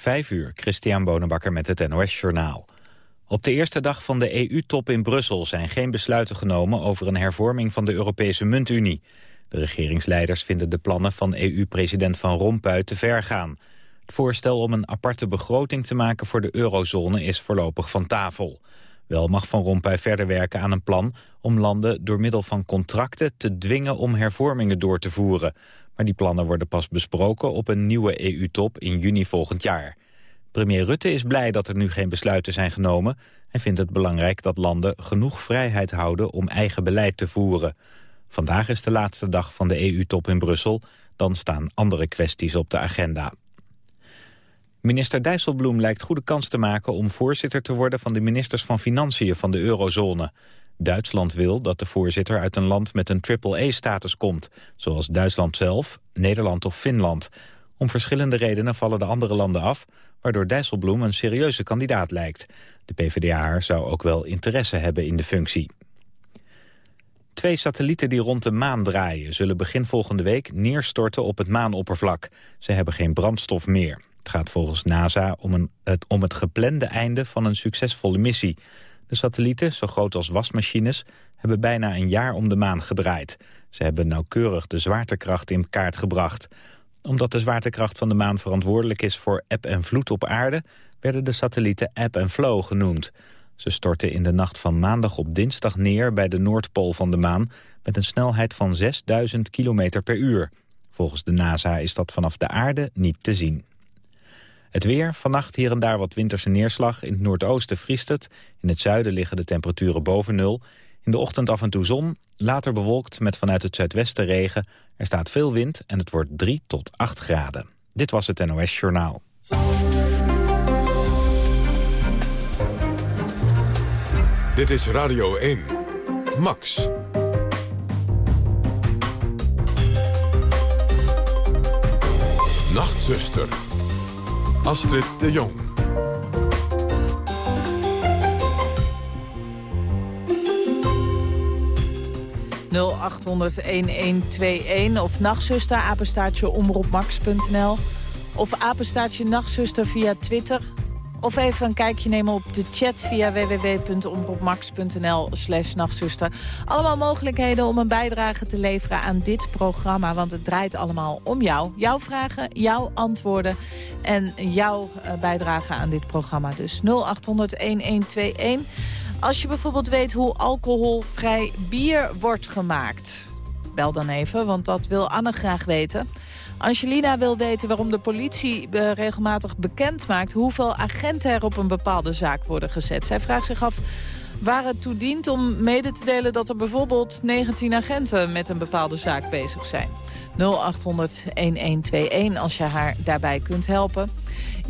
Vijf uur, Christian Bonenbakker met het NOS Journaal. Op de eerste dag van de EU-top in Brussel zijn geen besluiten genomen over een hervorming van de Europese muntunie. De regeringsleiders vinden de plannen van EU-president Van Rompuy te ver gaan. Het voorstel om een aparte begroting te maken voor de eurozone is voorlopig van tafel. Wel mag Van Rompuy verder werken aan een plan om landen door middel van contracten te dwingen om hervormingen door te voeren. Maar die plannen worden pas besproken op een nieuwe EU-top in juni volgend jaar. Premier Rutte is blij dat er nu geen besluiten zijn genomen... en vindt het belangrijk dat landen genoeg vrijheid houden om eigen beleid te voeren. Vandaag is de laatste dag van de EU-top in Brussel. Dan staan andere kwesties op de agenda. Minister Dijsselbloem lijkt goede kans te maken om voorzitter te worden van de ministers van Financiën van de eurozone. Duitsland wil dat de voorzitter uit een land met een triple-A-status komt, zoals Duitsland zelf, Nederland of Finland. Om verschillende redenen vallen de andere landen af, waardoor Dijsselbloem een serieuze kandidaat lijkt. De PvdA zou ook wel interesse hebben in de functie. Twee satellieten die rond de maan draaien... zullen begin volgende week neerstorten op het maanoppervlak. Ze hebben geen brandstof meer. Het gaat volgens NASA om, een, om het geplande einde van een succesvolle missie. De satellieten, zo groot als wasmachines, hebben bijna een jaar om de maan gedraaid. Ze hebben nauwkeurig de zwaartekracht in kaart gebracht. Omdat de zwaartekracht van de maan verantwoordelijk is voor eb en vloed op aarde... werden de satellieten eb en flow genoemd. Ze stortten in de nacht van maandag op dinsdag neer bij de Noordpool van de maan... met een snelheid van 6000 km per uur. Volgens de NASA is dat vanaf de aarde niet te zien. Het weer, vannacht hier en daar wat winterse neerslag. In het noordoosten vriest het. In het zuiden liggen de temperaturen boven nul. In de ochtend af en toe zon, later bewolkt met vanuit het zuidwesten regen. Er staat veel wind en het wordt 3 tot 8 graden. Dit was het NOS Journaal. Dit is Radio 1. Max. Nachtzuster. Astrid de Jong. ...0800-1121 of nachtzuster, apenstaartje omroepmax.nl... of apenstaartje nachtzuster via Twitter... Of even een kijkje nemen op de chat via www.omroepmax.nl slash nachtzuster. Allemaal mogelijkheden om een bijdrage te leveren aan dit programma. Want het draait allemaal om jou. Jouw vragen, jouw antwoorden en jouw uh, bijdrage aan dit programma. Dus 0800-1121. Als je bijvoorbeeld weet hoe alcoholvrij bier wordt gemaakt... bel dan even, want dat wil Anne graag weten... Angelina wil weten waarom de politie uh, regelmatig bekend maakt... hoeveel agenten er op een bepaalde zaak worden gezet. Zij vraagt zich af waar het toe dient om mede te delen... dat er bijvoorbeeld 19 agenten met een bepaalde zaak bezig zijn. 0800-1121 als je haar daarbij kunt helpen.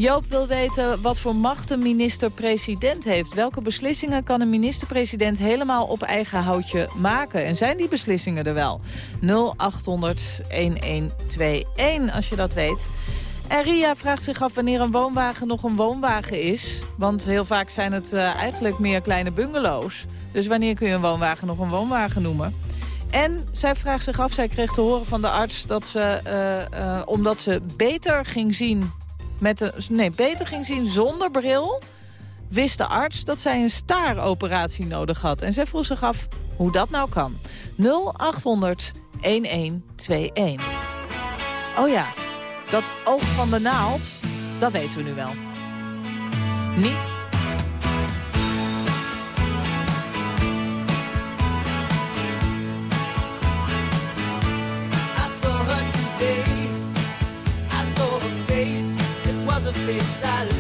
Joop wil weten wat voor macht een minister-president heeft. Welke beslissingen kan een minister-president helemaal op eigen houtje maken? En zijn die beslissingen er wel? 0800-1121 als je dat weet. En Ria vraagt zich af wanneer een woonwagen nog een woonwagen is. Want heel vaak zijn het uh, eigenlijk meer kleine bungalows. Dus wanneer kun je een woonwagen nog een woonwagen noemen? En zij vraagt zich af, zij kreeg te horen van de arts... dat ze, uh, uh, omdat ze beter ging zien met een, nee, beter ging zien zonder bril... wist de arts dat zij een staaroperatie nodig had. En zij vroeg zich af hoe dat nou kan. 0800 1121. Oh ja, dat oog van de naald, dat weten we nu wel. Niet su pisal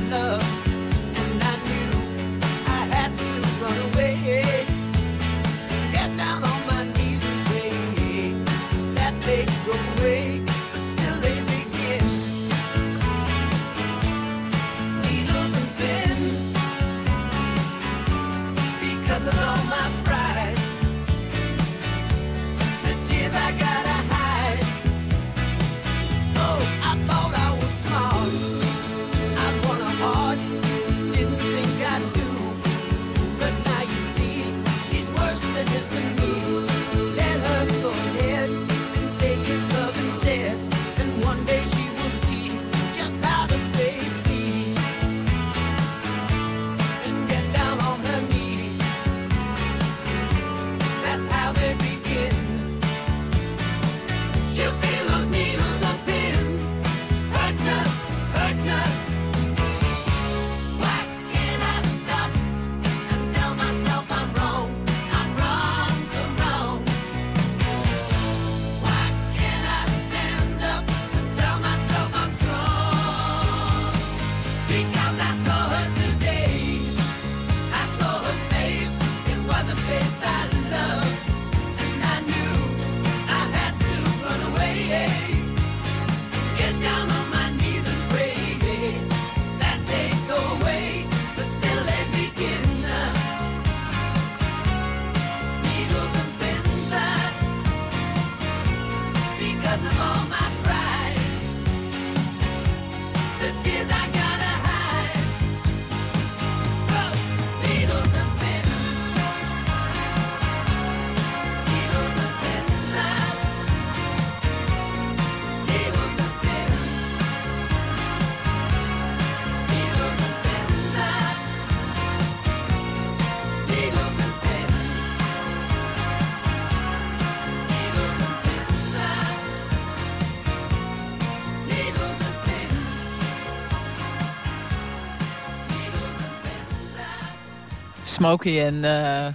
Smokey en uh,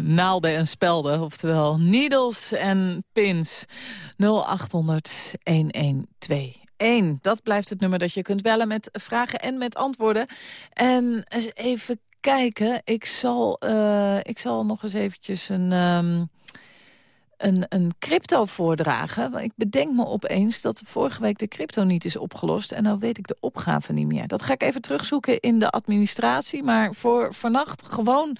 naalden en spelden, oftewel needles en pins. 0800 1121. Dat blijft het nummer dat je kunt bellen met vragen en met antwoorden. En eens even kijken, ik zal, uh, ik zal nog eens eventjes een... Um, een, een crypto voordragen. Ik bedenk me opeens dat vorige week de crypto niet is opgelost... en nou weet ik de opgave niet meer. Dat ga ik even terugzoeken in de administratie. Maar voor vannacht gewoon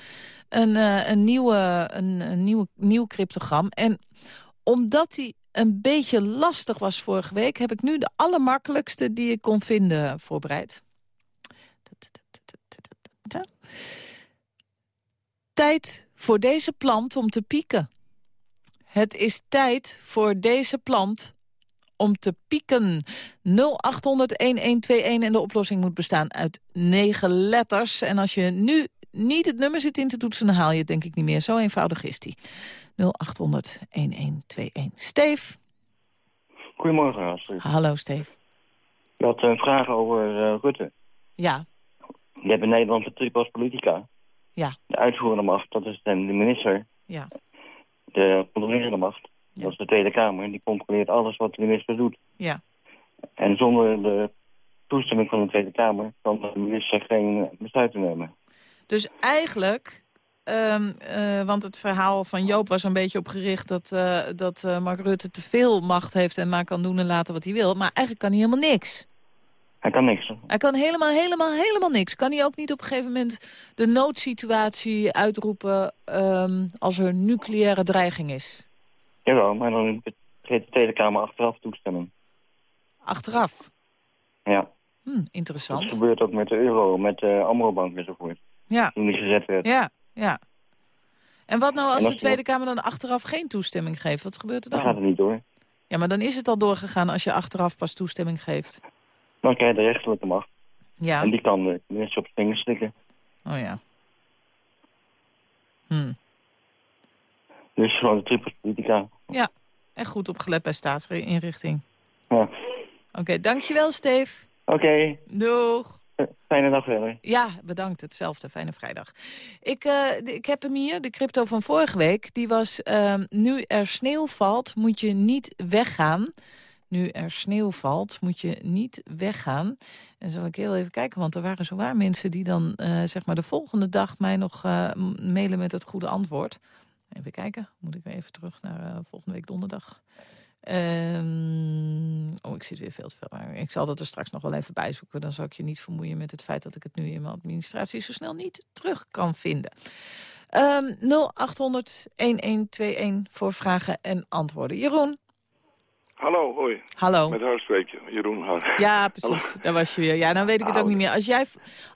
een, uh, een, nieuwe, een, een nieuwe, nieuw cryptogram. En omdat die een beetje lastig was vorige week... heb ik nu de allermakkelijkste die ik kon vinden voorbereid. Tijd voor deze plant om te pieken. Het is tijd voor deze plant om te pieken. 0800-1121 en de oplossing moet bestaan uit negen letters. En als je nu niet het nummer zit in te toetsen, dan haal je het denk ik niet meer. Zo eenvoudig is die. 0800-1121. Steef? Goedemorgen, Astrid. Hallo, Steef. Je had een vraag over uh, Rutte. Ja. Je hebt in Nederland de tripos politica. Ja. De uitvoerende macht, dat is de minister. Ja. De controlerende macht, Ja. dat is de Tweede Kamer. Die controleert alles wat de minister doet. Ja. En zonder de toestemming van de Tweede Kamer... kan de minister geen besluiten nemen. Dus eigenlijk, ehm, eh, want het verhaal van Joop was een beetje opgericht... dat, eh, dat eh, Mark Rutte te veel macht heeft en maar kan doen en laten wat hij wil. Maar eigenlijk kan hij helemaal niks. Hij kan niks. Hij kan helemaal, helemaal, helemaal niks. Kan hij ook niet op een gegeven moment de noodsituatie uitroepen... ehm, als er nucleaire dreiging is? Jawel, maar dan geeft de Tweede Kamer achteraf toestemming. Achteraf? Ja, Hm, dat interessant. gebeurt ook met de euro, met de Amro-bank enzovoort. Ja, Toen die gezet werd. ja, ja. En wat nou als de Tweede Kamer dan achteraf geen toestemming geeft? Wat gebeurt er Dan gaat dan? het niet door. Ja, maar dan is het al doorgegaan als je achteraf pas toestemming geeft. Dan krijg je de rechterlijke macht. Ja, En die kan de minister op vingers slikken. oh ja. Hm. Dus gewoon de tripos politica. En goed opgelet bij staatsinrichting. Ja. Oké, dankjewel Steef. Oké, Doeg. fijne dag verder. Ja, bedankt. Hetzelfde. Fijne vrijdag. Ik, eh, de- ik heb hem hier, de crypto van vorige week. Die was, ehm, nu er sneeuw valt, moet je niet weggaan. Nu er sneeuw valt, moet je niet weggaan. En zal ik heel even kijken, want er waren zowaar mensen... die dan eh, zeg maar de volgende dag mij nog eh, mailen met het goede antwoord. Even kijken, moet ik weer even terug naar eh, volgende week donderdag. Ehm, oh, ik zit weer veel te veel. Ik zal dat er straks nog wel even bijzoeken. Dan zal ik je niet vermoeien met het feit dat ik het nu in mijn administratie zo snel niet terug kan vinden. Ehm 0800-1121 voor vragen en antwoorden. Jeroen, Hallo, hoi. hallo. Met haar spreek je. Jeroen Har. Ja, precies. Daar was je weer. Ja, dan weet ik het ook niet meer. Als, jij,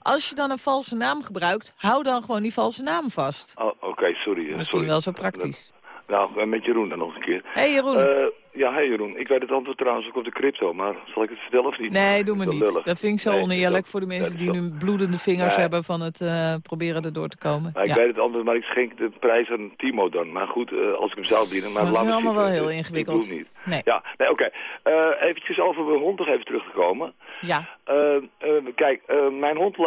als je dan een valse naam gebruikt, hou dan gewoon die valse naam vast. Oh, Oké, sorry. eh, Misschien sorry. wel zo praktisch. Nou, eh, met Jeroen dan nog een keer. Hé hey, Jeroen. Eh, ja, hey Jeroen. Ik weet het antwoord trouwens ook op de crypto, maar zal ik het vertellen of niet? nee, doe me niet. Dat vind ik zo Nee, oneerlijk voor de mensen die nu bloedende vingers hebben van het eh, proberen erdoor te komen. Nou, ik ja. weet het antwoord, maar ik schenk de prijs aan Timo dan. Maar goed, eh, als ik hem zou bieden. Maar Dat is allemaal wel heel Ik- ingewikkeld. Ik niet. Nee. Ja, nee, oké. Eh, eventjes over mijn hond nog even terug te komen. Ja, kijk, mijn, hond,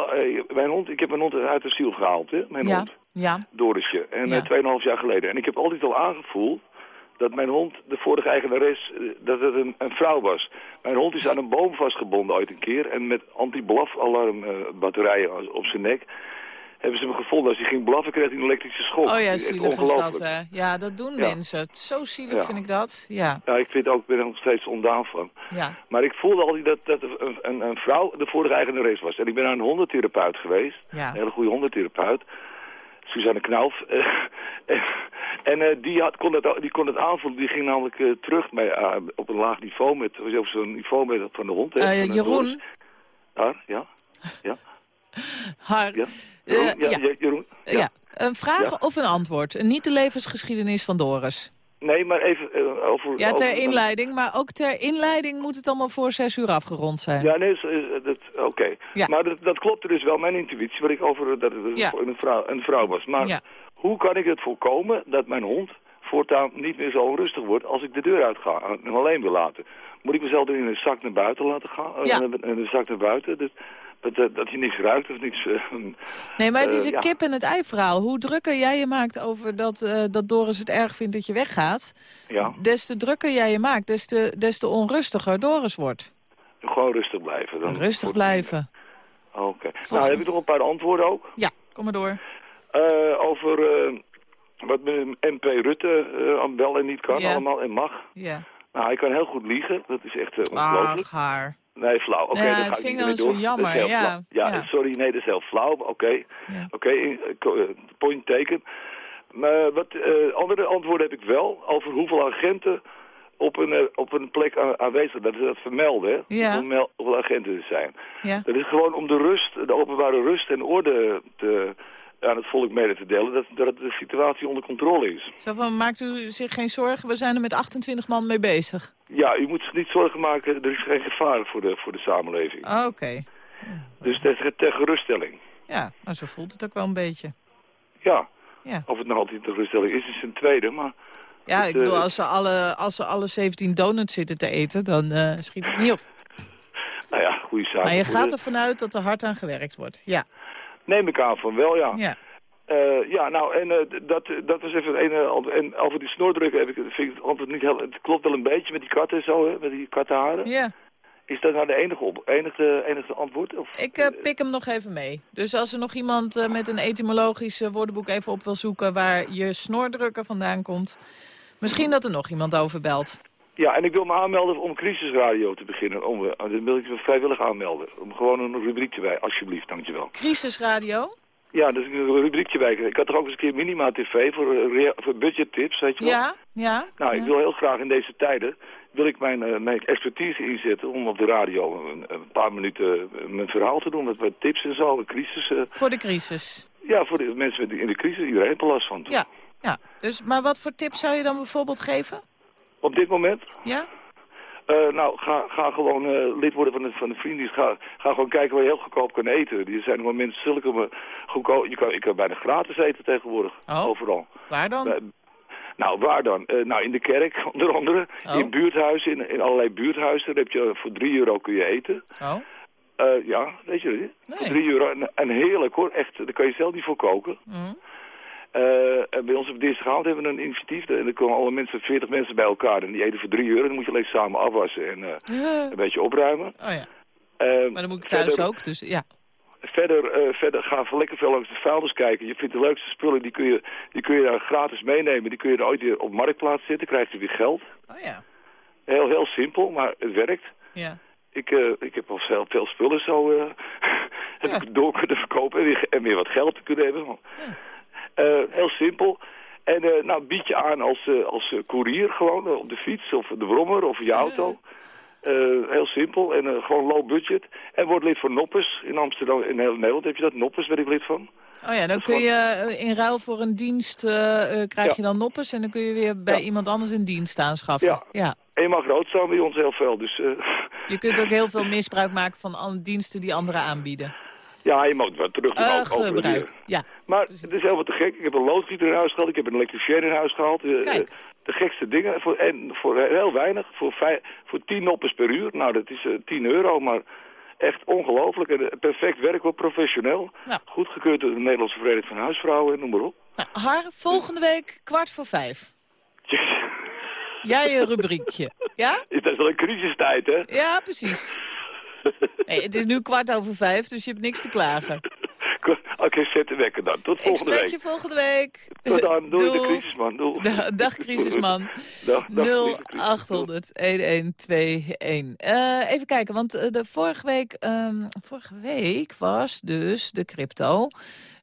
mijn hond, ik heb mijn hond uit de ziel gehaald, hè? Mijn ja, hond. ja. Dorisje. En Ja. eh, 2,5 jaar geleden. En ik heb altijd al aangevoeld dat mijn hond, de vorige eigenares, eh, dat het een, een vrouw was. Mijn hond is aan een boom vastgebonden ooit een keer. En met anti-blaf-alarm eh, batterijen op zijn nek hebben ze hem gevonden. Als hij ging blaffen, kreeg hij een elektrische schok. Oh ja, zielig is dat. hè. Ja, dat doen Ja. mensen. Zo zielig Ja. vind ik dat. Ja, Ja, ik vind ook, ben er nog steeds ondaan van. ja. Maar ik voelde altijd dat, dat een, een, een vrouw de vorige eigenares was. En ik ben naar een hondentherapeut geweest. Ja. Een hele goede hondentherapeut. Suzanne Knauf. en eh, die, had, kon het, die kon het aanvoelen. Die ging namelijk eh, terug bij, eh, op een laag niveau. Met, zo'n niveau met, van de hond. hè, Eh, Jeroen, Doris. Ja, ja. Ja, haar, ja. Eh, Jeroen, ja, ja. Jeroen. ja. Een vraag of een antwoord? Niet de levensgeschiedenis van Doris. Nee, maar even eh, over... Ja, ter over- inleiding. Maar ook ter inleiding moet het allemaal voor zes uur afgerond zijn. Ja, nee, dat- oké. Ja. Maar dat, dat klopte dus wel, mijn intuïtie, wat ik over dat het Ja. een, vrouw, een vrouw was. Maar Ja. hoe kan ik het voorkomen dat mijn hond voortaan niet meer zo onrustig word als ik de deur uit ga en alleen wil laten. Moet ik mezelf in een zak naar buiten laten gaan? Ja. In een zak naar buiten? Dat, dat, dat, je niks ruikt of niks... eh, Nee, maar het is eh, een ja. kip en het ei verhaal. Hoe drukker jij je maakt over dat, eh, dat Doris het erg vindt dat je weggaat... Ja, des te drukker jij je maakt, des te, des te onrustiger Doris wordt. gewoon rustig blijven. Dan Rustig blijven. Oké. Nou, heb ik nog een paar antwoorden ook. Ja, kom maar door. Over wat met MP Rutte wel en niet kan Ja. allemaal en mag. Ja. Nou, hij kan heel goed liegen. Dat is echt eh, ongelooflijk. Ach, haar. Nee, flauw. Oké, Ja, dan het ga ik niet meer door. jammer, Dat ja. Ja, ja. sorry, nee, dat is heel flauw. Oké, oké, eh, ko- eh, point taken. Maar wat eh, andere antwoorden heb ik wel over hoeveel agenten op een, op een plek aan- aanwezig zijn. Dat is dat vermelden, hè? Ja. Hoeveel, agenten er zijn. Ja. Dat is gewoon om de rust, de openbare rust en orde te, aan het volk mede te delen. Dat, dat de situatie onder controle is. Zo van, maakt u zich geen zorgen, we zijn er met 28 man mee bezig. Ja, u moet zich niet zorgen maken, er is geen gevaar voor de, voor de samenleving. Ah, Oké. Dus dat is ter geruststelling. Ja, maar zo voelt het ook wel een beetje. Ja, Ja, of het nog altijd ter geruststelling is, is een tweede, maar... ja Het, ik bedoel, eh, als ze, alle, als ze alle 17 donuts zitten te eten, dan eh, schiet het niet op. Nou ja, goede zaak. Maar je gaat ervan uit dat er hard aan gewerkt wordt. Ja, Neem ik aan van wel, ja. ja. Eh, ja, nou, en eh, dat, dat was even een ene. En over die snoordrukken heb ik, vind ik het antwoord niet heel... Het klopt wel een beetje met die katten en zo, hè, met die kattenharen. ja. Is dat nou de enige, op, enige, enige antwoord? Of, Ik eh, pik hem nog even mee. Dus als er nog iemand met een etymologisch woordenboek even op wil zoeken... waar je snoordrukker vandaan komt... misschien dat er nog iemand over belt. Ja, en ik wil me aanmelden om crisisradio te beginnen. Om, eh, dan wil ik me vrijwillig aanmelden. Om gewoon een rubriekje bij, alsjeblieft, dankjewel. Crisisradio? Ja, dus een rubriekje bij. Ik had toch ook eens een keer Minima TV voor, eh, voor budgettips, weet je wel? Ja, ja. Nou, ik wil heel graag in deze tijden, wil ik mijn, eh, mijn expertise inzetten om op de radio een, een paar minuten mijn verhaal te doen met tips en zo, crisis. Voor de crisis. ja, voor de mensen in de crisis, iedereen heeft er last van. Ja, ja. Dus, maar wat voor tips zou je dan bijvoorbeeld geven? Op dit moment, Ja? eh, nou, ga, ga gewoon eh, lid worden van de, van de vriendendienst. Ga, ga gewoon kijken waar je heel goedkoop kan eten. Er zijn nog mensen zulke maar goedkoop. Je kan, je kan bijna gratis eten tegenwoordig, Oh. overal. Waar dan? Bij- nou, waar dan? Eh, nou, in de kerk, onder andere. Oh. In buurthuizen, in, in allerlei buurthuizen. Daar heb je, voor 3 euro kun je eten. Oh, Eh, ja, weet je? Nee. Voor 3 euro. En, en heerlijk hoor, echt. Daar kan je zelf niet voor koken. mm. Eh, en bij ons op dinsdagavond hebben we een initiatief. En dan komen alle mensen, 40 mensen bij elkaar. En die eten voor 3 euro. Dan moet je alleen samen afwassen en eh, Eh, een beetje opruimen. oh ja, Eh, maar dan moet ik thuis verder, ook, dus ja. Verder, eh, verder ga lekker veel langs de vuilnis kijken. Je vindt de leukste spullen, die kun je, die kun je daar gratis meenemen. Die kun je er ooit weer op marktplaats zetten, krijg je weer geld. Oh ja, Heel, heel simpel, maar het werkt. ja. Ik, eh, ik heb al veel, veel spullen zo eh, heb Ja. ik door kunnen verkopen en weer, en weer wat geld te kunnen hebben. Eh, heel simpel. En eh, nou, bied je aan als, eh, als eh, courier gewoon eh, op de fiets of de brommer of je auto. Eh, heel simpel en eh, gewoon low budget. En word lid van Noppes in Amsterdam. In heel Nederland heb je dat. Noppes ben ik lid van. Oh ja, dan kun je eh, in ruil voor een dienst eh, eh, krijg Ja. je dan noppes en dan kun je weer bij Ja. iemand anders een dienst aanschaffen. Ja. ja. En je mag rood staan bij ons heel veel. Dus eh, Je kunt ook heel veel misbruik maken van diensten die anderen aanbieden. Ja, je mag wat terug doen. Eh, ook gebruik, ja. Maar het is heel wat te gek. Ik heb een loodgieter in huis gehaald. Ik heb een elektricien in huis gehaald. Eh, Kijk. eh, de gekste dingen. Voor, en voor heel weinig. Voor, vijf, voor 10 noppes per uur. Nou, dat is eh 10 euro. Maar echt ongelooflijk. En, perfect werk, wel professioneel. Goedgekeurd door de Nederlandse Vereniging van Huisvrouwen. Noem maar op. Nou, Har, volgende week kwart voor vijf. Jezus. Jij een rubriekje. Ja? Het is wel een crisistijd, hè? Ja, precies. Nee, het is nu kwart over vijf, dus je hebt niks te klagen. Oké, zet de wekker dan. Tot Ik volgende spreek week. je volgende week. Tot dan. Doei, de crisisman. Doei. Da- Dag, crisisman. Dag, dag, lieve crisisman. 0800-1121. Eh, even kijken, want eh, de vorige, week, ehm, vorige week was dus de crypto.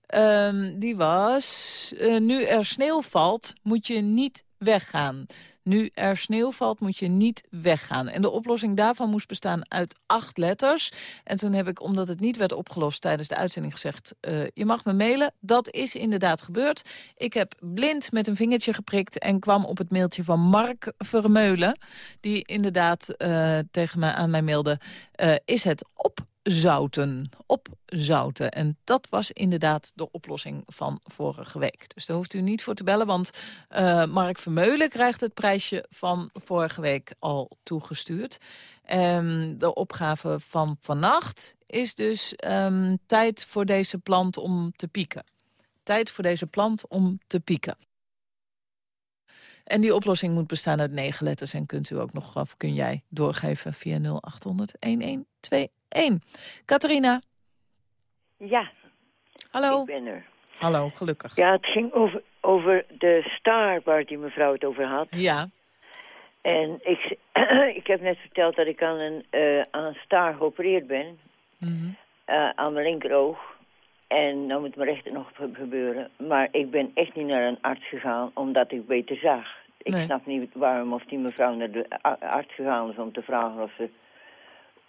Ehm, die was, eh, nu er sneeuw valt, moet je niet weggaan. Nu er sneeuw valt, moet je niet weggaan. En de oplossing daarvan moest bestaan uit acht letters. En toen heb ik, omdat het niet werd opgelost tijdens de uitzending, gezegd... eh, je mag me mailen. Dat is inderdaad gebeurd. Ik heb blind met een vingertje geprikt... en kwam op het mailtje van Mark Vermeulen... die inderdaad eh, tegen me aan mij mailde... eh, is het op zouten. Op zouten. En dat was inderdaad de oplossing van vorige week. Dus daar hoeft u niet voor te bellen, want uh, Mark Vermeulen krijgt het prijsje van vorige week al toegestuurd. Um, de opgave van vannacht is dus um, tijd voor deze plant om te pieken. Tijd voor deze plant om te pieken. En die oplossing moet bestaan uit negen letters. En kunt u ook nog, of kun jij doorgeven via 0800 1121. Catharina. Ja. Hallo. Ik ben er. Hallo, gelukkig. Ja, het ging over, over de star waar die mevrouw het over had. Ja. En ik, ik heb net verteld dat ik aan een uh, aan star geopereerd ben. Mm -hmm. uh, aan mijn linkeroog. En dan moet mijn rechter nog gebeuren. Maar ik ben echt niet naar een arts gegaan omdat ik beter zag. Ik Nee. snap niet waarom of die mevrouw naar de arts gegaan is om te vragen of ze...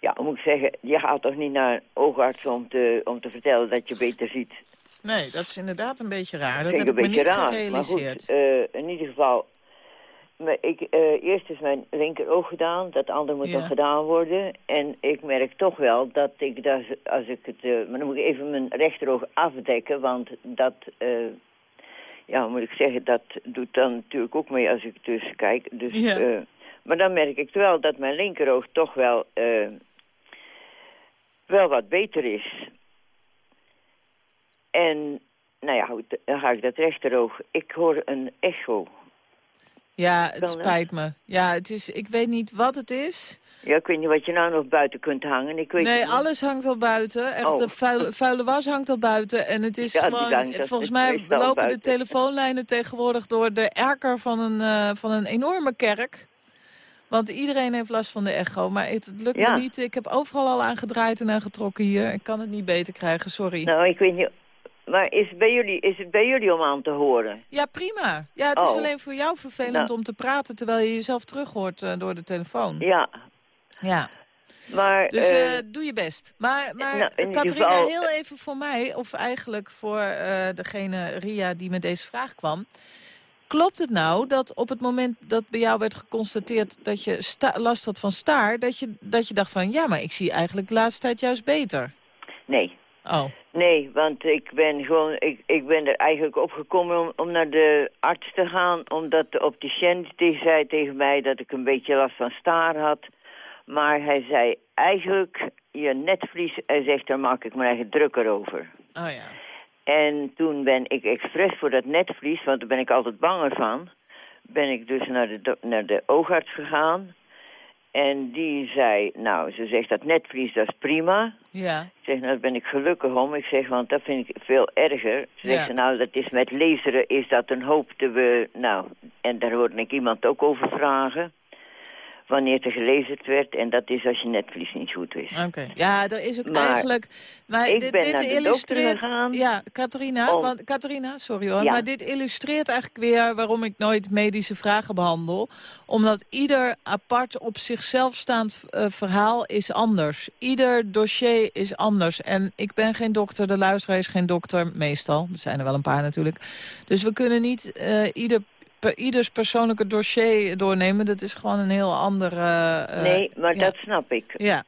Ja, moet ik zeggen, je gaat toch niet naar een oogarts om te, om te vertellen dat je beter ziet. Nee, dat is inderdaad een beetje raar. Dat vind heb ik me niet raar. Maar gerealiseerd. goed, eh, in ieder geval... Maar ik, eh, eerst is mijn linkeroog gedaan, dat andere moet Ja. nog gedaan worden. En ik merk toch wel dat ik, dat, als ik het... eh, maar dan moet ik even mijn rechteroog afdekken, want dat... ja, moet ik zeggen, dat doet dan natuurlijk ook mee als ik tussen kijk. Dus, Ja. maar dan merk ik wel dat mijn linkeroog toch wel, wel wat beter is. En, nou ja, dan ga ik dat rechteroog. Ik hoor een echo. Ja, het spijt me. Ja, het is, ik weet niet wat het is. Ja, ik weet niet wat je nou nog buiten kunt hangen. Ik weet Nee, niet. alles hangt al buiten. Echt, Oh. de vuile, vuile was hangt al buiten. En het is Ja, gewoon... hangt- volgens mij lopen de telefoonlijnen tegenwoordig door de erker van een, eh, van een enorme kerk. Want iedereen heeft last van de echo. Maar het, het lukt Ja. me niet. Ik heb overal al aangedraaid en aangetrokken hier. Ik kan het niet beter krijgen, sorry. Nou, ik weet niet... Maar is, het bij jullie, is het bij jullie om aan te horen? Ja, prima. Ja, het is Oh. alleen voor jou vervelend Nou. om te praten... terwijl je jezelf terug hoort eh, door de telefoon. Ja, Ja. maar... Dus eh, eh, doe je best. Maar, maar nou, geval- heel even voor mij, of eigenlijk voor degene Ria die met deze vraag kwam. Klopt het nou dat op het moment dat bij jou werd geconstateerd dat je last had van staar, dat je, dat je dacht van ja, maar ik zie eigenlijk de laatste tijd juist beter? nee. Oh, Nee, want ik ben gewoon, ik, ik ben er eigenlijk opgekomen om, om naar de arts te gaan, omdat de opticien die zei tegen mij dat ik een beetje last van staar had. Maar hij zei eigenlijk, je netvlies, hij zegt, daar maak ik me eigen drukker over. oh ja. En toen ben ik expres voor dat netvlies, want daar ben ik altijd banger van, ben ik dus naar de, naar de oogarts gegaan. En die zei, nou, ze zegt dat netvlies, dat is prima. Ja, Ik zeg, nou, daar ben ik gelukkig om. Ik zeg, want dat vind ik veel erger. Ze Ja. zegt, ze, nou, dat is met laseren is dat een hoop te... We, nou, en daar hoorde ik iemand ook over vragen. Wanneer er gelezerd werd. En dat is als je netvlies niet goed is. oké. Ja, er is ook Maar eigenlijk... Maar ik dit, ben dit naar illustreert... Ja, Catharina, om- want, Catharina, sorry hoor. Ja. Maar dit illustreert eigenlijk weer waarom ik nooit medische vragen behandel. Omdat ieder apart op zichzelf staand eh, verhaal is anders. Ieder dossier is anders. En ik ben geen dokter, de luisteraar is geen dokter, meestal. Er zijn er wel een paar natuurlijk. Dus we kunnen niet eh, ieder, per, ieders persoonlijke dossier doornemen. Dat is gewoon een heel andere... eh, nee, maar ja. dat snap ik. Ja,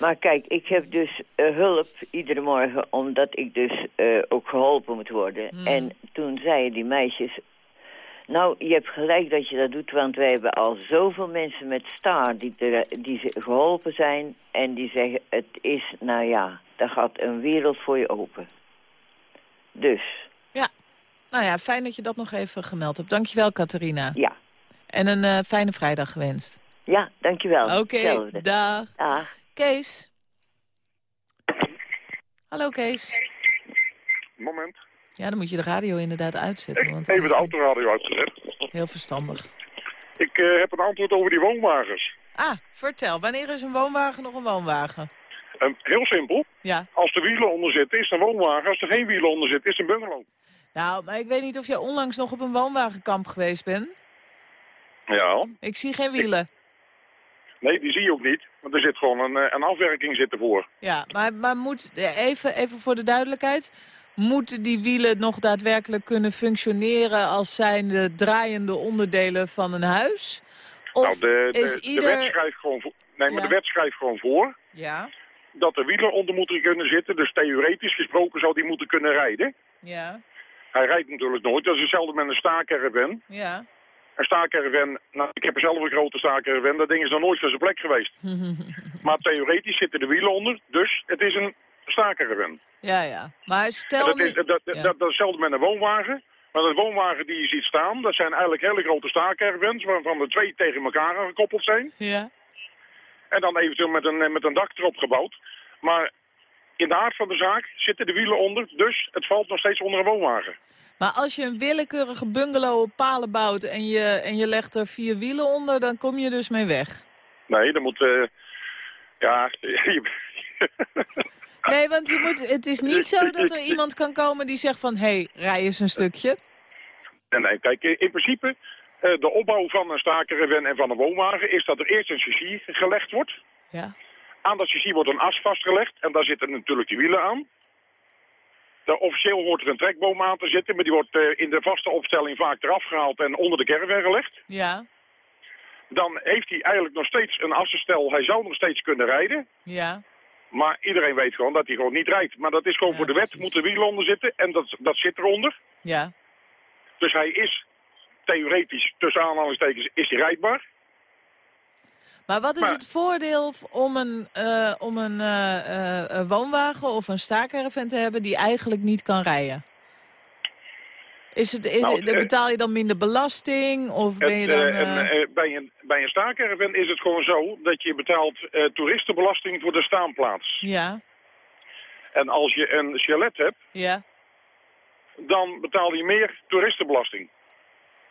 Maar kijk, ik heb dus eh, hulp iedere morgen, omdat ik dus eh, ook geholpen moet worden. Hmm. En toen zeiden die meisjes, nou, je hebt gelijk dat je dat doet, want wij hebben al zoveel mensen met staar die, er, die ze- geholpen zijn. En die zeggen, het is, nou ja, daar gaat een wereld voor je open. Dus, nou ja, fijn dat je dat nog even gemeld hebt. Dankjewel, Catharina. ja. En een eh, fijne vrijdag gewenst. Ja, dankjewel. Oké, dag. Dag. Kees. Hallo Kees. Moment. Ja, dan moet je de radio inderdaad uitzetten. Want Even de autoradio uitgezet. Heel verstandig. Ik eh, heb een antwoord over die woonwagens. Ah, vertel. Wanneer is een woonwagen nog een woonwagen? Ehm, heel simpel. Ja. Als er wielen onder zitten, is het een woonwagen. Als er geen wielen onder zitten, is het een bungalow. Nou, maar ik weet niet of jij onlangs nog op een woonwagenkamp geweest bent. Ja. Ik zie geen wielen. Nee, die zie je ook niet. Want er zit gewoon een, eh, een afwerking zit ervoor. Ja, maar, maar moet, even, even voor de duidelijkheid... Moeten die wielen nog daadwerkelijk kunnen functioneren... als zijnde draaiende onderdelen van een huis? Of nou, de, de, is de wet schrijft gewoon voor... Nee, maar Ja. de wet schrijft gewoon voor Ja, dat er wielen onder moeten kunnen zitten. Dus theoretisch gesproken zou die moeten kunnen rijden. Ja, Hij rijdt natuurlijk nooit. Dat is hetzelfde met een staakerven. ja. Een staakerven, nou, ik heb zelf een grote staakerven. Dat ding is nog nooit van zijn plek geweest. maar theoretisch zitten de wielen onder. Dus het is een staakerven. Ja, ja. Maar stel dat, is, dat, dat, ja. dat, dat is hetzelfde met een woonwagen. Maar de woonwagen die je ziet staan, dat zijn eigenlijk hele grote staakervens... waarvan er twee tegen elkaar gekoppeld zijn. Ja. En dan eventueel met een, met een dak erop gebouwd. Maar in de aard van de zaak zitten de wielen onder, dus het valt nog steeds onder een woonwagen. Maar als je een willekeurige bungalow op palen bouwt en je, en je legt er vier wielen onder, dan kom je dus mee weg. Nee, dan moet... eh, ja, Nee, want je moet, het is niet zo dat er iemand kan komen die zegt van... hé, hey, rij eens een stukje. Nee, kijk, in principe, eh, de opbouw van een staakerven en van een woonwagen is dat er eerst een chassis gelegd wordt. Ja. Aan dat chassis wordt een as vastgelegd en daar zitten natuurlijk de wielen aan. De, officieel hoort er een trekboom aan te zitten, maar die wordt eh, in de vaste opstelling vaak eraf gehaald en onder de caravan gelegd. Ja. Dan heeft hij eigenlijk nog steeds een assenstel, hij zou nog steeds kunnen rijden. Ja. Maar iedereen weet gewoon dat hij gewoon niet rijdt. Maar dat is gewoon Ja, voor de wet, precies. moeten wielen onder zitten en dat, dat zit eronder. Ja. Dus hij is theoretisch, tussen aanhalingstekens, is hij rijdbaar. Maar wat is Maar- het voordeel om een, eh, om een eh, eh, een woonwagen of een staakerven te hebben die eigenlijk niet kan rijden? Is het, is, Nou, betaal je dan minder belasting of ben je dan... een, bij, een, bij een staakerven is het gewoon zo dat je betaalt toeristenbelasting voor de staanplaats. Ja, En als je een chalet hebt, ja. dan betaal je meer toeristenbelasting.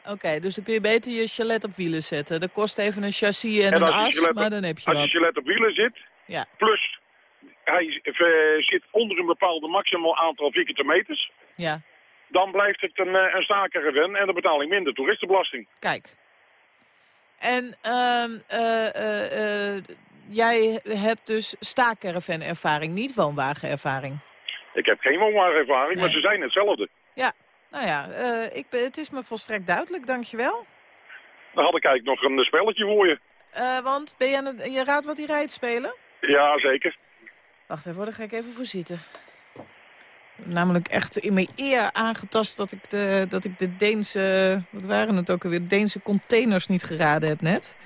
Oké, dus dan kun je beter je chalet op wielen zetten. Dat kost even een chassis en, En een as, maar dan heb je Als je chalet op wielen zit, Ja. plus hij eh, zit onder een bepaald maximaal aantal vierkante meters, Ja, dan blijft het een, eh, een en dan betaal je minder toeristenbelasting. kijk. En ehm, eh, jij hebt dus staakerven-ervaring, niet woonwagenervaring. Ik heb geen woonwagenervaring, maar ze zijn hetzelfde. Ja, nou ja, eh, ik ben, het is me volstrekt duidelijk, dankjewel. Dan had ik eigenlijk nog een spelletje voor je. Eh want ben je, aan het, je raadt wat hij rijdt spelen? Ja, zeker. Wacht even, hoor, daar ga ik even voor zitten. Namelijk echt in mijn eer aangetast dat ik de, dat ik de Deense... Wat waren het ook alweer? Deense containers niet geraden heb net.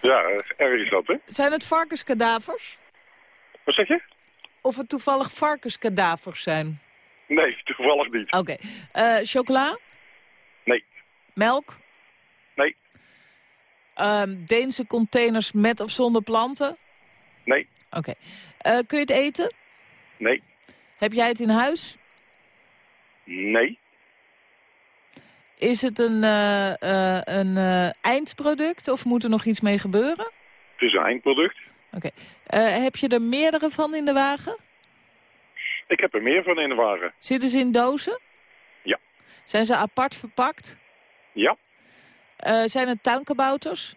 Ja, erg is dat, hè? Zijn het varkenskadavers? Wat zeg je? Of het toevallig varkenskadavers zijn? Nee, toevallig niet. Oké. Eh, chocola? Nee. Melk? Nee. Ehm, Deense containers met of zonder planten? Nee, Oké. Eh, kun je het eten? nee, Heb jij het in huis? nee. Is het een, eh, een eindproduct of moet er nog iets mee gebeuren? Het is een eindproduct. Oké. Heb je er meerdere van in de wagen? Ik heb er meer van in de wagen. Zitten ze in dozen? Ja. Zijn ze apart verpakt? Ja, Eh, zijn het tuinkabouters?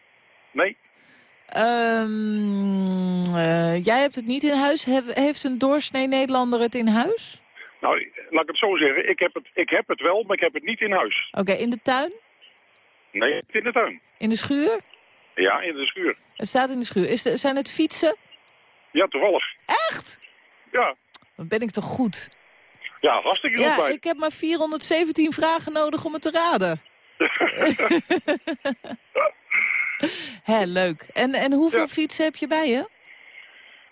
nee, Ehm, eh, jij hebt het niet in huis. He- heeft een doorsnee Nederlander het in huis? nou, laat ik het zo zeggen. Ik heb het, ik heb het wel, maar ik heb het niet in huis. Oké, in de tuin? Nee, in de tuin. In de schuur? Ja, in de schuur. Het staat in de schuur. Is de- zijn het fietsen? Ja, toevallig. Echt? Ja, Ben ik toch goed? ja hartstikke goed Ja, bij. ik heb maar 417 vragen nodig om het te raden. Hé, leuk. En, en hoeveel Ja. fietsen heb je bij je?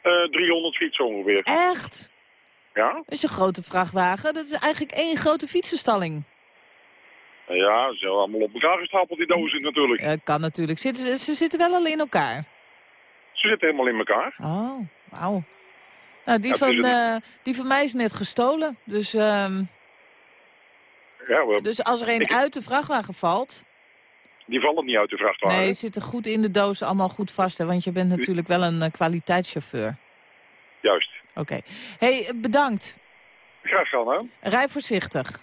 Eh, 300 fietsen ongeveer. Echt? Ja? Dat is een grote vrachtwagen. Dat is eigenlijk één grote fietsenstalling. Ja, ze zijn allemaal op elkaar gestapeld, die dozen natuurlijk. Eh, kan natuurlijk. Zitten, ze, ze zitten wel al in elkaar. Ze zitten helemaal in elkaar. Oh, wauw. Nou, die, van, eh, die van mij is net gestolen. Dus, ehm, Ja, dus als er een uit de vrachtwagen valt... die vallen niet uit de vrachtwagen. Nee, zitten goed in de doos, allemaal goed vast. Hè, want je bent natuurlijk wel een eh, kwaliteitschauffeur. Juist. Oké. hey, bedankt. Graag gedaan, hè? Rij voorzichtig.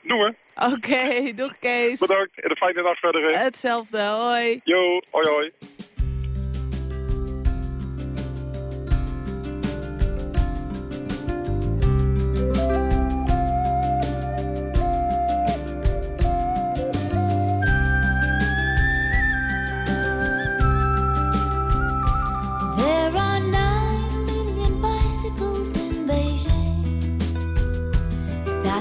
Doen we. Oké, doeg Kees. Bedankt en een fijne dag verder. hè. Hetzelfde, hoi. Yo, hoi hoi.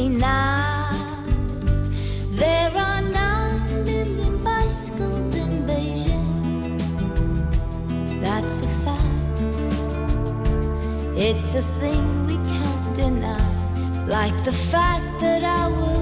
every night. There are nine million bicycles in Beijing. That's a fact. It's a thing we can't deny. Like the fact that I will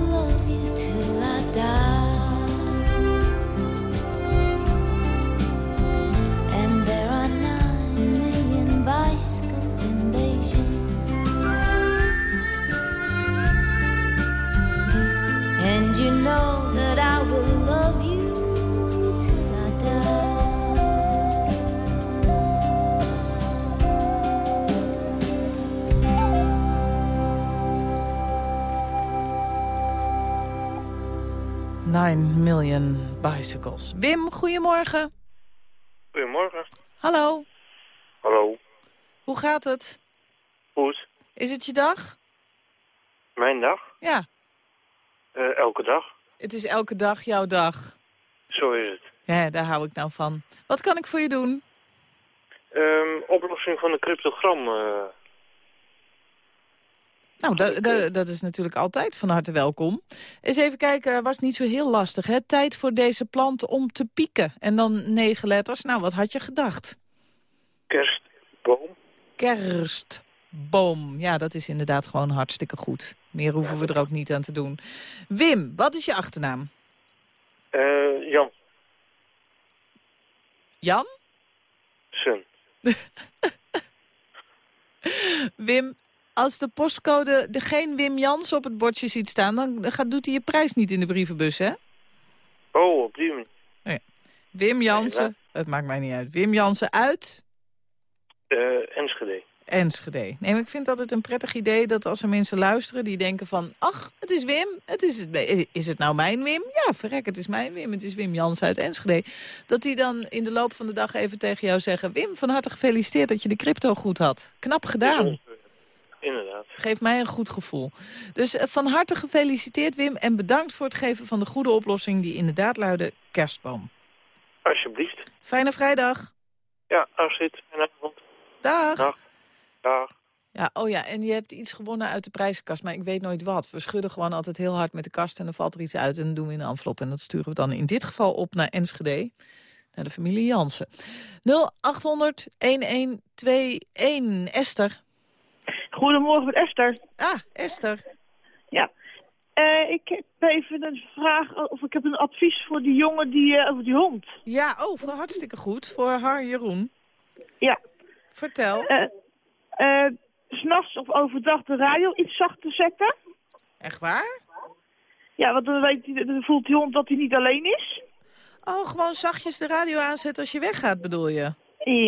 9 Million Bicycles. Wim, goedemorgen. Goedemorgen. Hallo. Hallo. Hoe gaat het? Goed. Is het je dag? Mijn dag? Ja. Eh, elke dag. Het is elke dag jouw dag. Zo is het. Ja, daar hou ik nou van. Wat kan ik voor je doen? Ehm, oplossing van de cryptogram eh, nou, da- dat is natuurlijk altijd van harte welkom. Eens even kijken, was niet zo heel lastig, hè? Tijd voor deze plant om te pieken. En dan negen letters. Nou, wat had je gedacht? kerstboom. Kerstboom. Ja, dat is inderdaad gewoon hartstikke goed. Meer hoeven we er ook niet aan te doen. Wim, wat is je achternaam? Eh, Jan. Jan? Sun. Wim, als de postcode er geen Wim Jans op het bordje ziet staan... dan gaat, doet hij je prijs niet in de brievenbus, hè? Oh, op die manier. Wim Jansen, het maakt mij niet uit. Wim Jansen uit Eh, Enschede. Enschede. Nee, maar ik vind altijd een prettig idee dat als er mensen luisteren... die denken van, ach, het is Wim. Het is, is het nou mijn Wim? Ja, verrek, het is mijn Wim. Het is Wim Jansen uit Enschede. Dat die dan in de loop van de dag even tegen jou zeggen... Wim, van harte gefeliciteerd dat je de crypto goed had. Knap gedaan. Inderdaad. Geeft mij een goed gevoel. Dus eh, van harte gefeliciteerd, Wim. En bedankt voor het geven van de goede oplossing... die inderdaad luidde kerstboom. Alsjeblieft. Fijne vrijdag. Ja, Astrid. Fijne avond. Dag. Dag. Dag. Ja, oh ja, en je hebt iets gewonnen uit de prijzenkast, maar ik weet nooit wat. We schudden gewoon altijd heel hard met de kast en dan valt er iets uit en dan doen we in een envelop. En dat sturen we dan in dit geval op naar Enschede, naar de familie Jansen. 0800 1121 Esther. Goedemorgen met Esther. Ah, Esther. Ja. Eh, ik heb even een vraag, of ik heb een advies voor die jongen die, eh, over die hond. Ja, oh, voor hartstikke goed. Voor haar Jeroen. Ja. Vertel. Eh, s'nachts of overdag de radio iets zachter zetten. Echt waar? Ja, want dan, weet hij, dan voelt die hond dat hij niet alleen is. Oh, gewoon zachtjes de radio aanzetten als je weggaat, bedoel je?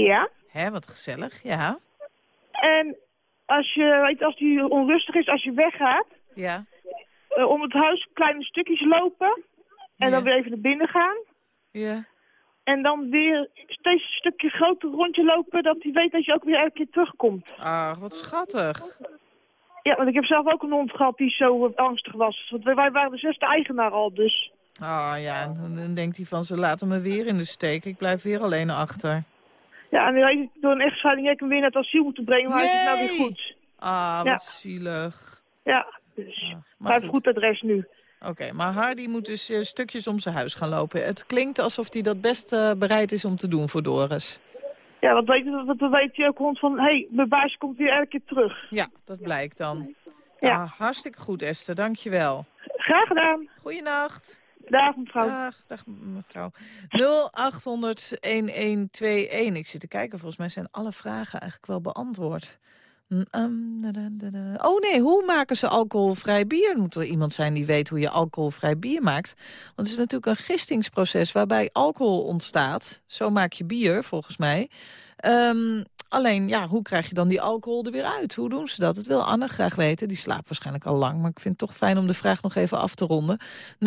Ja. Hè, wat gezellig, ja. En als je, als hij onrustig is, als je weggaat, Ja. eh, om het huis kleine stukjes lopen. En dan weer even naar binnen gaan. Ja. En dan weer steeds een stukje groter rondje lopen, dat hij weet dat je ook weer elke keer terugkomt. Ach, wat schattig. Ja, want ik heb zelf ook een hond gehad die zo angstig was. Want wij waren de zesde eigenaar al, dus... Oh ja, dan, dan denkt hij van ze laten me weer in de steek. Ik blijf weer alleen achter. Ja, en nu heeft door een echtscheiding heb ik hem weer naar het asiel moeten brengen, maar hij is nou weer goed. Ah, wat Ja. zielig. Ja, dus Maar hij heeft goed. adres nu. Oké, maar Hardy moet dus eh, stukjes om zijn huis gaan lopen. Het klinkt alsof hij dat best eh, bereid is om te doen voor Doris. Ja, want weet, je- dan weet je ook rond van, hé, hey, mijn baasje komt weer elke keer terug. Ja, dat blijkt dan. Ja. Ja, hartstikke goed Esther, dankjewel. Graag gedaan. Goeienacht. Dag mevrouw. Dag, dag mevrouw. 0800-1121. Ik zit te kijken, volgens mij zijn alle vragen eigenlijk wel beantwoord. Mm, um. Oh nee, hoe maken ze alcoholvrij bier? Moet er iemand zijn die weet hoe je alcoholvrij bier maakt? Want het is natuurlijk een gistingsproces waarbij alcohol ontstaat. Zo maak je bier, volgens mij. Ehm, alleen, ja, hoe krijg je dan die alcohol er weer uit? Hoe doen ze dat? Dat wil Anne graag weten. Die slaapt waarschijnlijk al lang. Maar ik vind het toch fijn om de vraag nog even af te ronden. 0800-1121.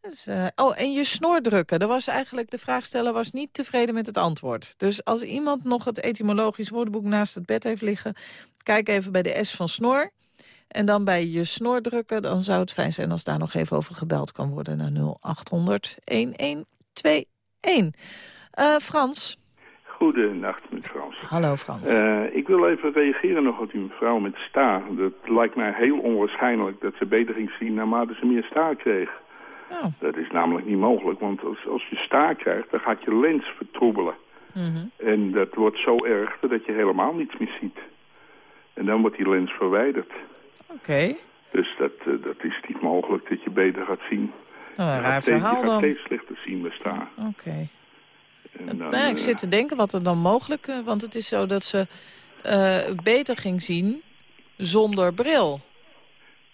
Dus, eh, oh, en je snor drukken. Dat was eigenlijk, de vraagsteller was niet tevreden met het antwoord. Dus als iemand nog het etymologisch woordenboek naast het bed heeft liggen... kijk even bij de S van snor. En dan bij je snor drukken, dan zou het fijn zijn als daar nog even over gebeld kan worden naar 0800-1121. Eh Frans. Goedenacht, met Frans. Hallo Frans. Eh, ik wil even reageren nog op die mevrouw met staar. Dat lijkt mij heel onwaarschijnlijk dat ze beter ging zien naarmate ze meer staar kreeg. Oh. Dat is namelijk niet mogelijk, want als, als je staar krijgt, dan gaat je lens vertroebelen. Mhm. En dat wordt zo erg dat je helemaal niets meer ziet. En dan wordt die lens verwijderd. Oké. Dus dat, eh, dat is niet mogelijk dat je beter gaat zien. Nou, een raar verhaal Je gaat dan. steeds slechter zien bij staar. Oké. En dan, Nou, ik eh, zit te denken wat er dan mogelijk... eh, want het is zo dat ze eh, beter ging zien zonder bril.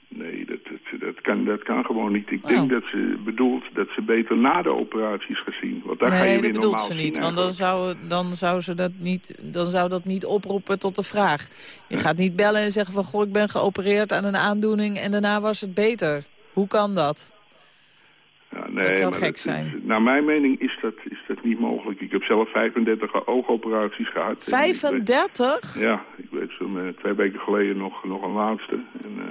Nee, dat, dat, dat, kan, dat kan gewoon niet. Ik Oh. denk dat ze bedoelt dat ze beter na de operaties gaat zien. Want dan ga je nee, weer dat bedoelt ze niet. Want dan zou, dan, zou ze dat niet, dan zou dat niet oproepen tot de vraag. Je gaat niet bellen en zeggen van... goh, ik ben geopereerd aan een aandoening en daarna was het beter. Hoe kan dat? Ja, nee, dat zou maar gek zijn. naar mijn mening is dat niet mogelijk. Ik heb zelf 35 oogoperaties gehad. En ik weet- 35? ja, ik weet zo, eh, twee weken geleden nog, nog een laatste. En, eh,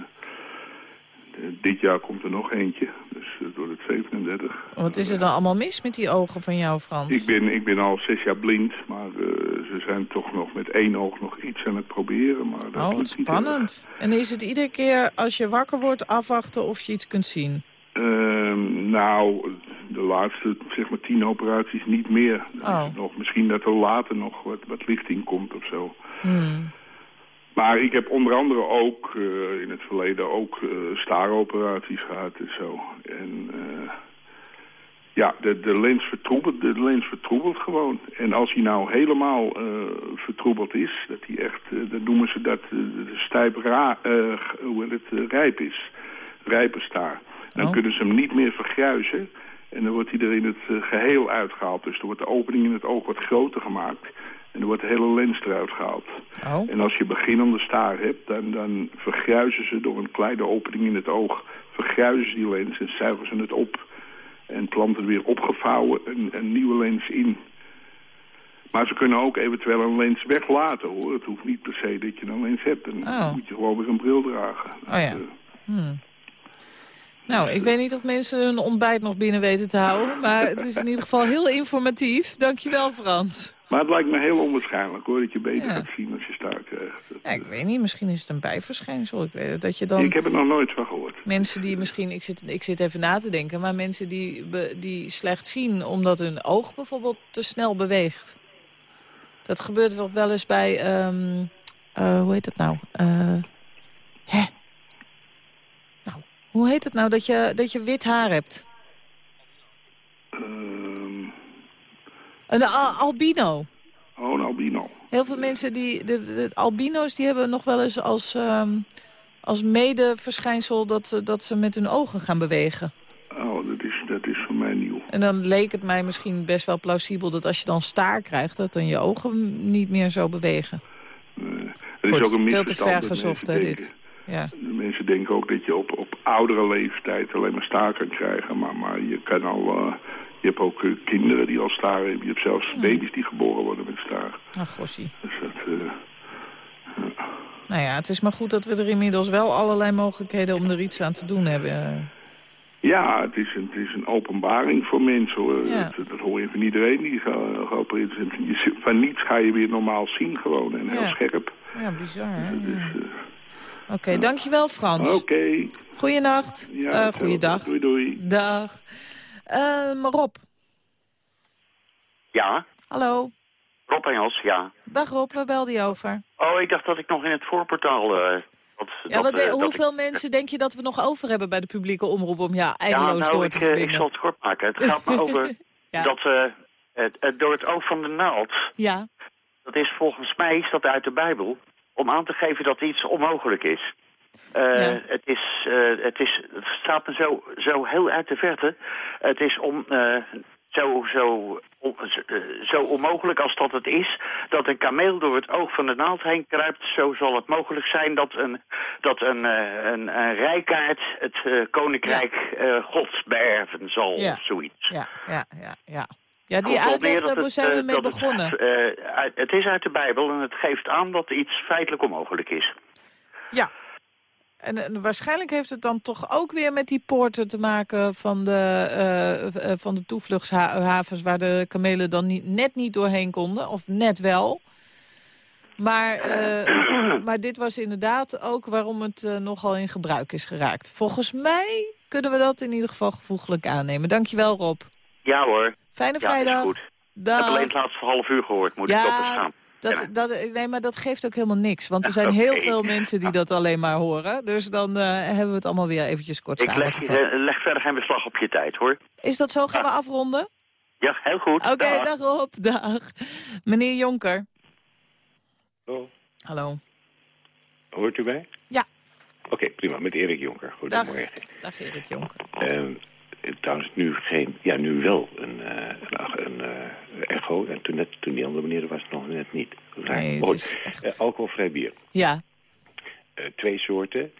de- dit jaar komt er nog eentje, dus uh, door het 37. Wat is er dan allemaal mis met die ogen van jou, Frans? Ik ben, ik ben al zes jaar blind, maar eh, ze zijn toch nog met één oog nog iets aan het proberen. Maar dat Oh, spannend. En is het iedere keer als je wakker wordt afwachten of je iets kunt zien? Ehm, nou, de laatste, zeg maar, tien operaties niet meer. Oh. nog, misschien dat er later nog wat, wat licht in komt of zo. Hmm. Maar ik heb onder andere ook eh, in het verleden ook eh staaroperaties gehad en zo. En eh, ja, de, de, lens vertroebelt, de lens vertroebelt gewoon. En als hij nou helemaal vertroebeld is, dat hij echt, dan noemen ze dat stijp ra, hoe het, rijp is. Rijpe staar. Dan Oh. kunnen ze hem niet meer vergruisen. En dan wordt er in het eh, geheel uitgehaald. Dus er wordt de opening in het oog wat groter gemaakt. En er wordt de hele lens eruit gehaald. Oh. En als je beginnende staar hebt, dan, dan vergruisen ze door een kleine opening in het oog. Vergruisen ze die lens en zuigen ze het op. En planten er weer opgevouwen een, een nieuwe lens in. Maar ze kunnen ook eventueel een lens weglaten hoor. Het hoeft niet per se dat je een lens hebt. Dan Oh. moet je gewoon weer een bril dragen. Oh ja. Hmm. Nou, ik weet niet of mensen hun ontbijt nog binnen weten te houden. Maar het is in ieder geval heel informatief. Dankjewel, Frans. Maar het lijkt me heel onwaarschijnlijk hoor, dat je beter Ja. gaat zien als je staar krijgt. Dat- Ja, ik weet niet, misschien is het een bijverschijnsel. Ik weet het, dat je dan... Ik heb er nog nooit van gehoord. Mensen die misschien, ik zit, ik zit even na te denken, maar mensen die, be- die slecht zien omdat hun oog bijvoorbeeld te snel beweegt. Dat gebeurt wel wel eens bij, ehm, eh, hoe heet het nou? Eh, hè? Hoe heet het nou dat je, dat je wit haar hebt? Ehm, Een albino. oh, een albino. Heel veel mensen, die, de, de albino's, die hebben nog wel eens als, ehm, als medeverschijnsel dat, ze- dat ze met hun ogen gaan bewegen. Oh, dat is, dat is voor mij nieuw. En dan leek het mij misschien best wel plausibel dat als je dan staar krijgt... dat dan je ogen niet meer zo bewegen. Het Goed, is ook een veel te ver gezocht, hè, dit. Ja. De mensen denken ook dat je op, op oudere leeftijd alleen maar staar kan krijgen. Maar, maar je kan al... eh, je hebt ook eh, kinderen die al staar hebben. Je hebt zelfs baby's die geboren worden met staar. Ach, gossie. Dus dat... eh, Nou ja, het is maar goed dat we er inmiddels wel allerlei mogelijkheden om er iets aan te doen hebben. Ja, het is, een, het is een openbaring voor mensen. Hoor. Ja. Dat, dat hoor je van iedereen die ge- geopereerd is. Van niets ga je weer normaal zien gewoon en heel scherp. Ja, bizar, hè? Dus, Ja. Oké, dankjewel Frans. Oké. Goeienacht. Ja, Eh, goeiedag. Doei, doei. Dag. Eh, maar Rob. Ja, Hallo. Rob Engels, ja. Dag Rob, waar belde je over? Oh, ik dacht dat ik nog in het voorportaal... eh wat, Ja, dat, de- eh, dat hoeveel ik- mensen denk je dat we nog over hebben bij de publieke omroep om ja, Ja, eindeloos nou, door ik, te eh, ik verbinden? zal het kort maken. Het gaat me over Ja. dat eh, het, het door het oog van de naald... Ja. Dat is volgens mij, is dat uit de Bijbel... om aan te geven dat iets onmogelijk is. Eh, het, is eh, het is, het staat me zo, zo heel uit de verte. Het is om, eh, zo, zo, on- zo onmogelijk als dat het is... dat een kameel door het oog van de naald heen kruipt... zo zal het mogelijk zijn dat een, dat een, een, een rijkaard... het koninkrijk eh, gods beërven zal, Ja. of zoiets. Ja, ja, ja, ja. Ja, die uitleg, daar het, zijn we eh, mee dat het, begonnen. eh, het is uit de Bijbel en het geeft aan dat iets feitelijk onmogelijk is. Ja. En, en waarschijnlijk heeft het dan toch ook weer met die poorten te maken van de, eh, van de toevluchtshavens... waar de kamelen dan niet, net niet doorheen konden, of net wel. Maar, maar dit was inderdaad ook waarom het nogal in gebruik is geraakt. Volgens mij kunnen we dat in ieder geval gevoeglijk aannemen. Dankjewel Rob. Ja hoor. Fijne Ja, vrijdag. is goed. Dag. Ik heb alleen het laatste half uur gehoord, moet ik Ja, eens gaan. Dat, dat, nee, maar dat geeft ook helemaal niks. Want er zijn heel veel mensen die dat alleen maar horen. Dus dan eh, hebben we het allemaal weer eventjes kort Ik leg, eh, leg verder geen beslag op je tijd hoor. Is dat zo? Gaan we afronden? Ja, heel goed. Oké, Dag. dag Rob. Dag. Meneer Jonker. Hallo. Hallo. Hoort u mij? Ja. Oké, prima. Met Erik Jonker. Dag. Goedemorgen. Dag Erik Jonker. Ehm, trouwens, nu geen... Ja, nu wel een, eh, een, eh, echo. En toen, net, toen die andere meneer er was, nog net niet. Raar. Nee, het is echt- eh, alcoholvrij bier. Ja. Twee soorten.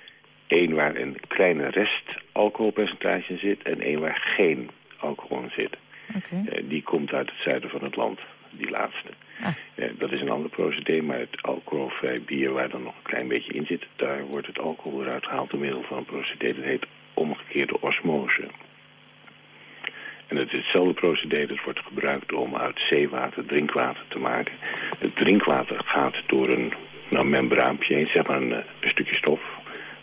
Eén waar een kleine rest alcoholpercentage in zit... en één waar geen alcohol in zit. Oké. Eh, die komt uit het zuiden van het land, die laatste. Ah. Dat is een ander procedé, maar het alcoholvrij bier waar dan nog een klein beetje in zit... daar wordt het alcohol eruit gehaald door middel van een procedé dat heet omgekeerde osmose. En het is hetzelfde procedé dat wordt gebruikt om uit zeewater drinkwater te maken. Het drinkwater gaat door een nou, membraampje heen, zeg maar een, eh, stukje stof.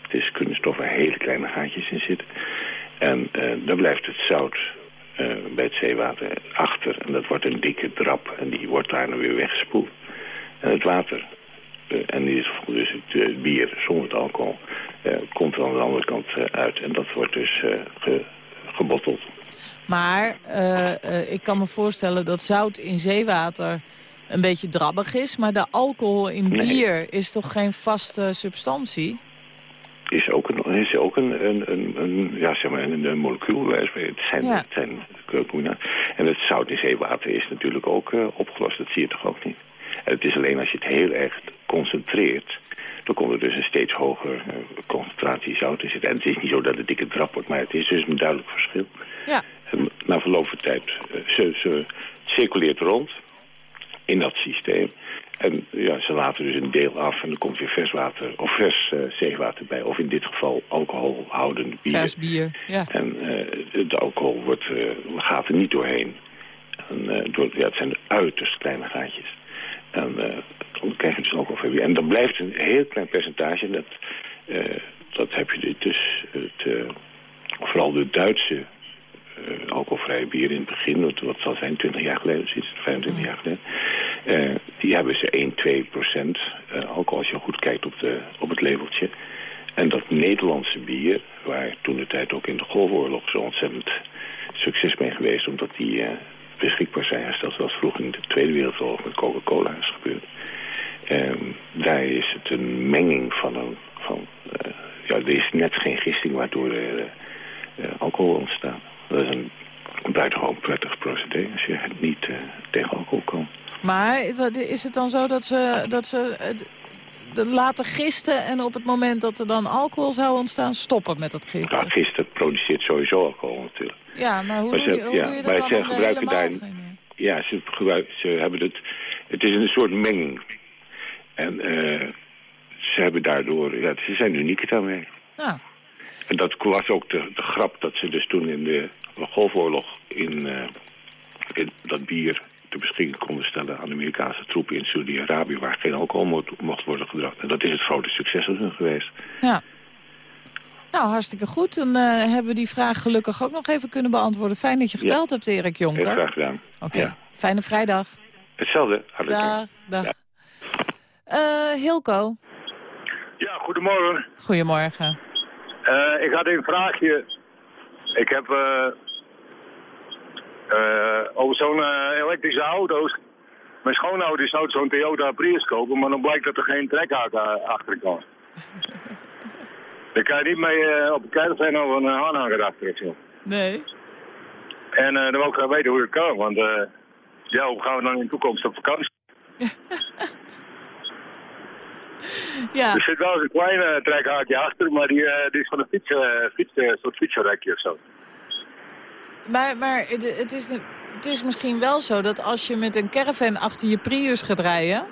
Het is kunststof waar hele kleine gaatjes in zitten. En eh, dan blijft het zout eh, bij het zeewater achter. En dat wordt een dikke drap. En die wordt daar dan weer weggespoeld. En het water, en dit geval dus het bier zonder het alcohol, komt er aan de andere kant uit. En dat wordt dus ge- gebotteld. Maar eh, eh, ik kan me voorstellen dat zout in zeewater een beetje drabbig is. Maar de alcohol in Nee. bier is toch geen vaste substantie? is ook een, is ook een, een, een, een, ja, zeg maar een, een molecuul. Het zijn, Ja. het zijn. En het zout in zeewater is natuurlijk ook eh, opgelost. Dat zie je toch ook niet. En het is alleen als je het heel erg concentreert... dan komt er dus een steeds hoger eh, concentratie zout in zitten. En het is niet zo dat het dikke drap wordt, maar het is dus een duidelijk verschil. Ja. Na verloop van tijd eh, ze, ze circuleert rond in dat systeem. En ja, ze laten dus een deel af en er komt weer vers water of vers eh, zeewater bij. Of in dit geval alcoholhoudend bier. Vers bier, ja. En eh, de alcohol wordt, gaat er niet doorheen. En, door, ja, het zijn de uiterst kleine gaatjes. En dan krijg je dus alcoholvrij bier. En dan blijft een heel klein percentage. En dat, dat heb je dus, het, vooral de Duitse eh, alcoholvrije bier in het begin, wat, wat zal zijn, 20 jaar geleden, zoiets, 25 jaar geleden. eh, die hebben ze 1, 2 procent eh, alcohol als je goed kijkt op, de, op het labeltje. En dat Nederlandse bier, waar toen de tijd ook in de Golfoorlog zo ontzettend succes mee geweest, omdat die beschikbaar zijn gesteld, zoals vroeger in de Tweede Wereldoorlog met Coca-Cola is gebeurd. Ehm, daar is het een menging van een... Van, ja, er is net geen gisting waardoor er alcohol ontstaat. Dat is een buitengewoon prettig procedé als je niet eh, tegen alcohol kan. Maar is het dan zo dat ze, dat ze de- laten gisten... en op het moment dat er dan alcohol zou ontstaan... stoppen met dat gisten? Nou, gisteren produceert sowieso alcohol natuurlijk. Ja, maar hoe, Maar doe, ze- je, hoe ja, doe je dat maar ze gebruiken daar- Ja, ze, gebruiken, ze hebben het... Het is een soort menging. En eh, ze hebben daardoor... Ja, ze zijn uniek daarmee. Ja. En dat was ook de, de grap dat ze dus toen in de Golfoorlog in, eh, in dat bier te beschikking konden stellen aan de Amerikaanse troepen in Saudi-Arabië waar geen alcohol mocht, mocht worden gedragen. En dat is het grote succes van hun geweest. Ja. Nou, hartstikke goed. Dan eh, hebben we die vraag gelukkig ook nog even kunnen beantwoorden. Fijn dat je gebeld hebt, Erik Jonker. Heel graag gedaan. Oké, Ja. fijne vrijdag. Hetzelfde. Hartelijk Dag, dag. Eh, Hilco, Ja, goedemorgen. goedemorgen. Eh, ik had een vraagje. Ik heb over zo'n eh, elektrische auto's. Mijn schoonouders zou zo'n Toyota Prius kopen, maar dan blijkt dat er geen trekhaak eh, achter kan. Daar kan je niet mee eh, op een caravan of een aanhanger achter zo. Nee. En eh, dan wil ik graag weten hoe dat kan, want eh, ja, hoe gaan we dan in de toekomst op vakantie? Ja. Er zit wel eens een klein eh, trekhaakje achter, maar die, eh, die is van een fiets, eh, fiets, eh, soort fietsenrekje of zo. Maar, maar het, is, het is misschien wel zo dat als je met een caravan achter je Prius gaat rijden...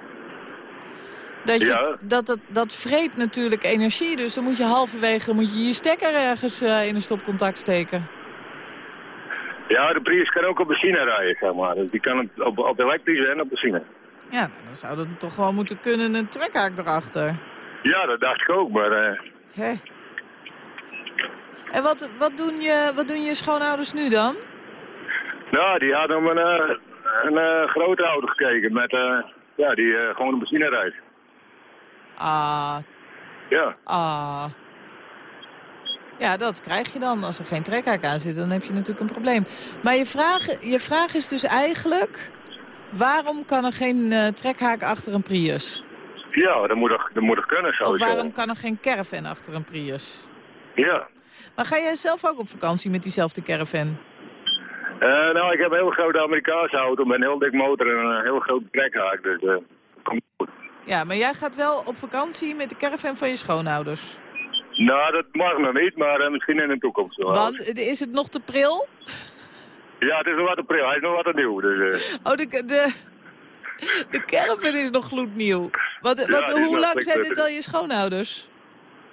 Dat, je, Ja. dat, dat, dat vreet natuurlijk energie. Dus dan moet je halverwege moet je, je stekker ergens eh, in een stopcontact steken. Ja, de Prius kan ook op benzine rijden, zeg maar. Dus die kan op, op elektrisch en op benzine. Ja, nou, dan zou dat toch gewoon moeten kunnen, een trekhaak erachter. Ja, dat dacht ik ook, maar... Hè? En wat, wat, doen je, wat doen je schoonouders nu dan? nou, die hadden om een, eh, een eh, grote auto gekeken met... eh, ja, die gewoon op benzine rijdt. Ah, Ja. ah. Ja, dat krijg je dan. Als er geen trekhaak aan zit, dan heb je natuurlijk een probleem. Maar je vraag, je vraag is dus eigenlijk... waarom kan er geen trekhaak achter een Prius? Ja, dat moet er, dat moet er kunnen, Of sowieso. waarom kan er geen caravan achter een Prius? Ja. Maar ga jij zelf ook op vakantie met diezelfde caravan? Eh, nou, ik heb een heel grote Amerikaanse auto met een heel dik motor en een heel grote trekhaak. Dus eh komt goed. Ja, maar jij gaat wel op vakantie met de caravan van je schoonouders. Nou, dat mag nog niet, maar eh, misschien in de toekomst wel. Want is het nog te pril? Ja, het is nog wat april. Hij is nog wat nieuw. Dus, Oh, de, de, de caravan is nog gloednieuw. Wat, wat, hoe lang zijn dit al je schoonouders?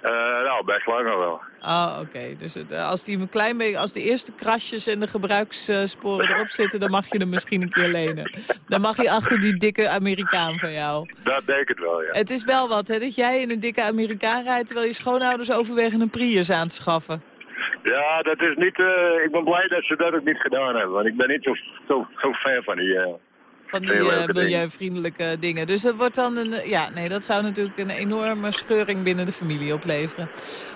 Eh, nou, best lang al wel. Oh, oké. Dus het, eh, als, die een klein beetje, als de eerste krasjes en de gebruikssporen erop zitten... dan mag je hem misschien een keer lenen. Dan mag je achter die dikke Amerikaan van jou. Dat denk ik wel, ja. Het is wel wat, hè, dat jij in een dikke Amerikaan rijdt... terwijl je schoonouders overwegen een Prius aan te schaffen. Ja, dat is niet... eh, ik ben blij dat ze dat ook niet gedaan hebben. Want ik ben niet zo, zo, zo fan van die... Van die eh, leuke dingen. milieuvriendelijke dingen. Dus dat wordt dan een... Ja, nee, dat zou natuurlijk een enorme scheuring binnen de familie opleveren.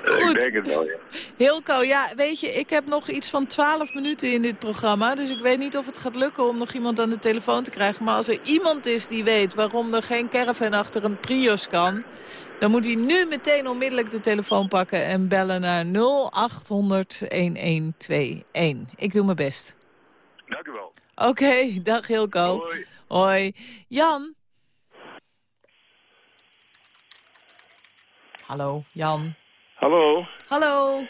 eh, ik denk het wel, ja. Hilco, ja, weet je, ik heb nog iets van 12 minuten in dit programma. Dus ik weet niet of het gaat lukken om nog iemand aan de telefoon te krijgen. Maar als er iemand is die weet waarom er geen caravan achter een Prius kan... dan moet hij nu meteen onmiddellijk de telefoon pakken en bellen naar 0800-1121. Ik doe mijn best. Dank u wel. Oké, dag Hilco. Hoi. Hoi. Jan? Hallo, Jan. Hallo. Hallo.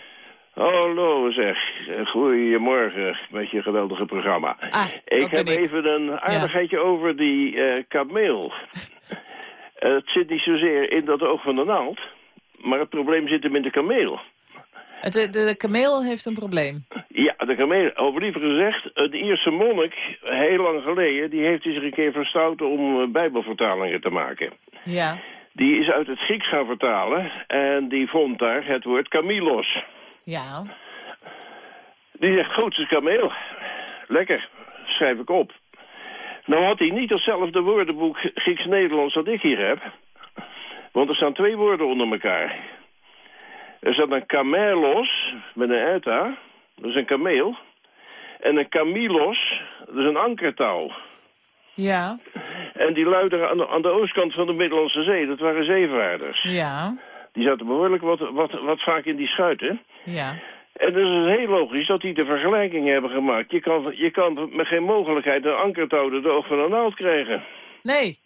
Hallo zeg. Goedemorgen met je geweldige programma. Ah, ik heb ik. even een aardigheidje over die eh kameel. Het zit niet zozeer in dat oog van de naald, maar het probleem zit hem in de kameel. Het, de, de kameel heeft een probleem. De kameel. Of liever gezegd, een Ierse monnik, heel lang geleden, die heeft zich een keer verstout om eh, bijbelvertalingen te maken. Ja. Die is uit het Grieks gaan vertalen en die vond daar het woord kamilos. Ja. Die zegt, goed, het is kameel. Lekker, schrijf ik op. Nou had hij niet hetzelfde woordenboek Grieks-Nederlands dat ik hier heb. Want er staan twee woorden onder elkaar. Er staat een kamelos, met een eta, dat is een kameel. En een kamilos, dat is een ankertouw. Ja. En die luiden aan de, aan de oostkant van de Middellandse Zee, dat waren zeevaarders. Ja, Die zaten behoorlijk wat, wat, wat vaak in die schuiten. ja. En dus is het heel logisch dat die de vergelijking hebben gemaakt. Je kan, je kan met geen mogelijkheid een ankertouw door de oog van een naald krijgen. Nee.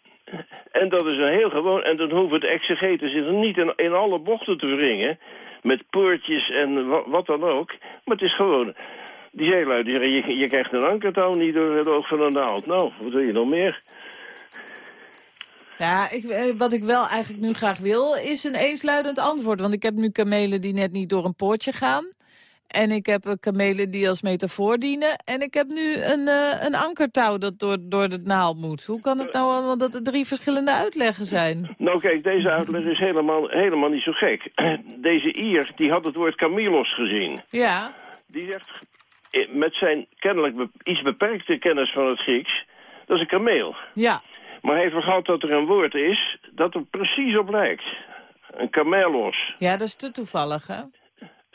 En dat is een heel gewoon... En dan hoeft het exegeten zich niet in, in alle bochten te wringen... met poortjes en wa- wat dan ook. Maar het is gewoon... Die zeelui die je, je krijgt een ankertouw niet door het oog van een naald. Nou, wat wil je nog meer? Ja, ik, eh, wat ik wel eigenlijk nu graag wil, is een eensluidend antwoord. Want ik heb nu kamelen die net niet door een poortje gaan. En ik heb eh, kamelen die als metafoor dienen. En ik heb nu een, eh, een ankertouw dat door, door de naald moet. Hoe kan het nou allemaal dat er drie verschillende uitleggen zijn? Nou kijk, deze uitleg is helemaal, helemaal niet zo gek. Deze Ier, die had het woord Camillus gezien. Ja, Die zegt, eh, met zijn kennelijk be- iets beperkte kennis van het Grieks... dat is een kameel. ja. Maar hij vergat dat er een woord is dat er precies op lijkt. Een kamelos. Ja, dat is te toevallig, hè?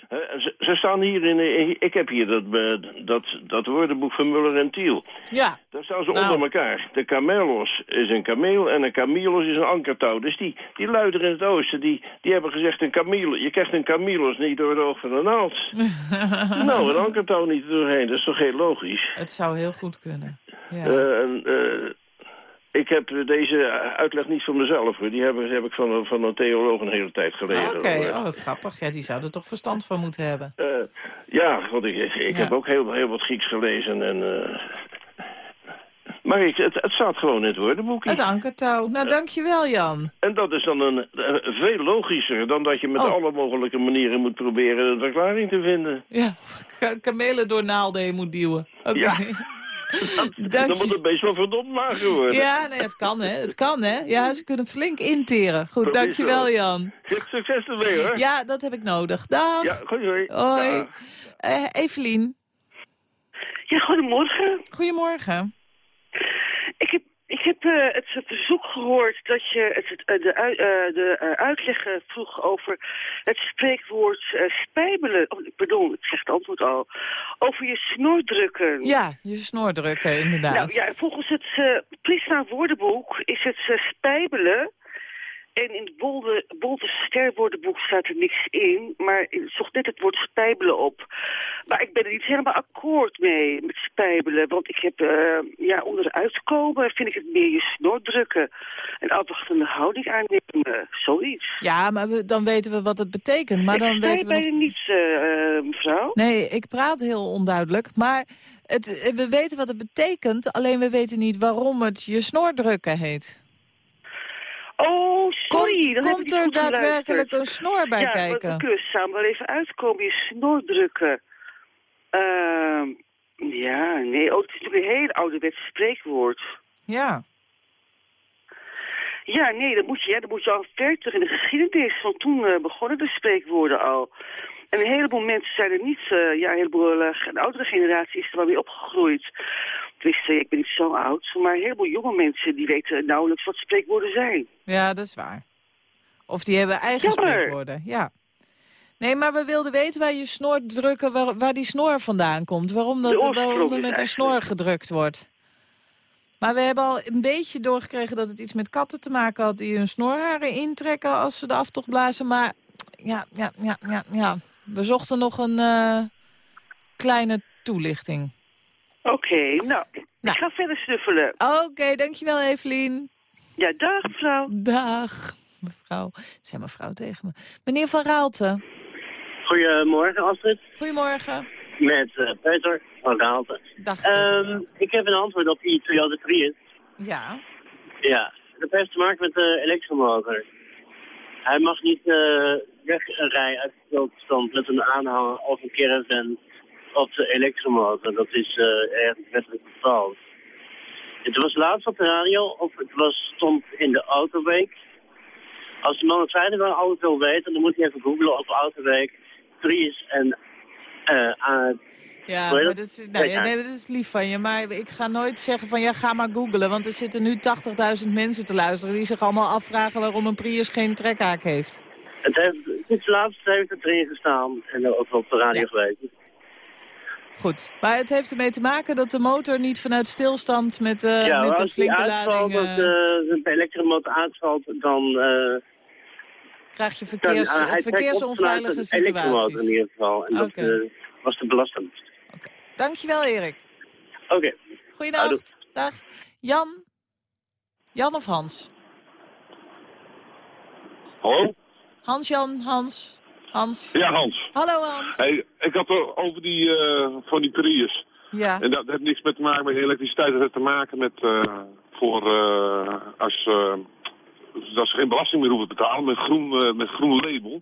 Ze, ze staan hier in... eh, Ik heb hier dat, eh, dat, dat woordenboek van Muller en Thiel. Ja. Daar staan ze Nou. onder elkaar. De kamelos is een kameel en een kamilos is een ankertouw. Dus die, die luiden in het oosten, die, die hebben gezegd... Een kamilo, je krijgt een kamilos niet door het oog van een naald. nou, een ankertouw niet doorheen. Dat is toch heel logisch? Het zou heel goed kunnen. Ja. Eh, ik heb deze uitleg niet van mezelf. Die heb, heb ik van, een- van een theoloog een hele tijd geleden. Oké, hoor. oh, wat grappig. Ja, die zou er toch verstand van moeten hebben. Eh, ja, want ik, ik Ja. heb ook heel, heel wat Grieks gelezen. En, eh, maar ik, het, het staat gewoon in het woordenboekje. Het ankertouw. Nou, dankjewel, Jan. En dat is dan een, veel logischer dan dat je met Oh. alle mogelijke manieren moet proberen een verklaring te vinden. Ja, ka- kamelen door naalden moet duwen. Oké. Ja. Dank dan moet het best wel verdomd mager worden. Ja, nee, het kan, hè. Het kan, hè. Ja, ze kunnen flink interen. Goed, Dat dankjewel. Jan. Succes ermee, hoor. Ja, dat heb ik nodig. Dag. Ja, goed, hoi. Eh, Evelien. Ja, goedemorgen. Goedemorgen. Ik heb, ik heb eh, het verzoek gehoord dat je het, eh, de, eh, de uitleg vroeg over het spreekwoord spijbelen. Oh, pardon, ik zeg het antwoord al. Over je snordrukken. Ja, je snor drukken, inderdaad. Nou ja, volgens het uh, Prisma woordenboek is het spijbelen. En in het Bolde, Bolde sterwoordenboek staat er niks in. Maar zocht net het woord spijbelen op. Maar ik ben er niet helemaal akkoord mee met spijbelen. Want ik heb, eh, ja, onderuit komen vind ik het meer je snor drukken. En afwachtende houding aannemen. Zoiets. Ja, maar we, dan weten we wat het betekent. Maar ik dan weten we bij nog... je niet, eh, eh, mevrouw. Nee, ik praat heel onduidelijk. Maar het, we weten wat het betekent, alleen we weten niet waarom het je snor drukken heet. Oh, sorry. Komt, er daadwerkelijk een snor bij ja, kijken? we kunnen samen wel even uitkomen. Je snor drukken. Ehm, ja, nee. Oh, het is natuurlijk een heel ouderwets spreekwoord. Ja. Ja, nee, dan moet je, ja, dan moet je al ver terug in de geschiedenis. Want toen eh, begonnen de spreekwoorden al. En een heleboel mensen zijn er niet, eh, ja, een heleboel, de oudere generatie is er wel weer opgegroeid. Tenminste, ik ben niet zo oud, maar een heleboel jonge mensen die weten nauwelijks wat spreekwoorden zijn. Ja, dat is waar. Of die hebben eigen Jammer. spreekwoorden, ja. Nee, maar we wilden weten waar je snor drukken, waar, waar die snor vandaan komt. Waarom dat er waarom er met een snor gedrukt wordt. Maar we hebben al een beetje doorgekregen dat het iets met katten te maken had... die hun snorharen intrekken als ze de aftocht blazen. Maar ja, ja, ja, ja, ja. We zochten nog een eh, kleine toelichting. Oké, nou, ik ga verder snuffelen. Oké, dankjewel Evelien. Ja, dag mevrouw. Dag mevrouw. Zeg mevrouw tegen me. Meneer Van Raalte. Goedemorgen, Astrid. Goedemorgen. Met eh, Peter van Raalte. Dag, Ehm, ik heb een antwoord op die Toyota Prius. Ja. Ja, dat heeft te maken met de elektromotor. Hij mag niet eh wegrijden uit de stilstand met een aanhanger of een caravan op de elektromotor. Dat is eh erg wettelijk bepaald. Het was laatst op de radio, of het was, stond in de Autoweek. Als die man het feitelijk wel alles wil weten, dan moet hij even googlen op Autoweek, Prius en eh aan Ja, maar dat? is, nee, Ja. nee, dat is lief van je. Maar ik ga nooit zeggen van ja, ga maar googlen. Want er zitten nu 80.000 mensen te luisteren... die zich allemaal afvragen waarom een Prius geen trekhaak heeft. Het heeft, sinds laatst heeft het erin gestaan en ook op de radio geweest. Goed. Maar het heeft ermee te maken dat de motor niet vanuit stilstand met, eh ja, met maar een flinke uitvalt, lading... als eh, de elektromotor uitvalt, dan... eh, krijg je dan verkeers, op verkeersonveilige elektromotor in situaties. ieder geval. En Oké. dat eh, was te belastend. Dankjewel, Erik. Oké. Goeiedag. Dag. Jan? Jan of Hans? Hallo? Hans-Jan, Hans. Hans. Ja, Hans. Hallo, Hans. Hey, ik had het over die, eh, van die Prius. Ja. En dat heeft niks met te maken met elektriciteit. Dat heeft te maken met eh, voor eh, als dat ze geen belasting meer hoeven te betalen met groen, met groen label.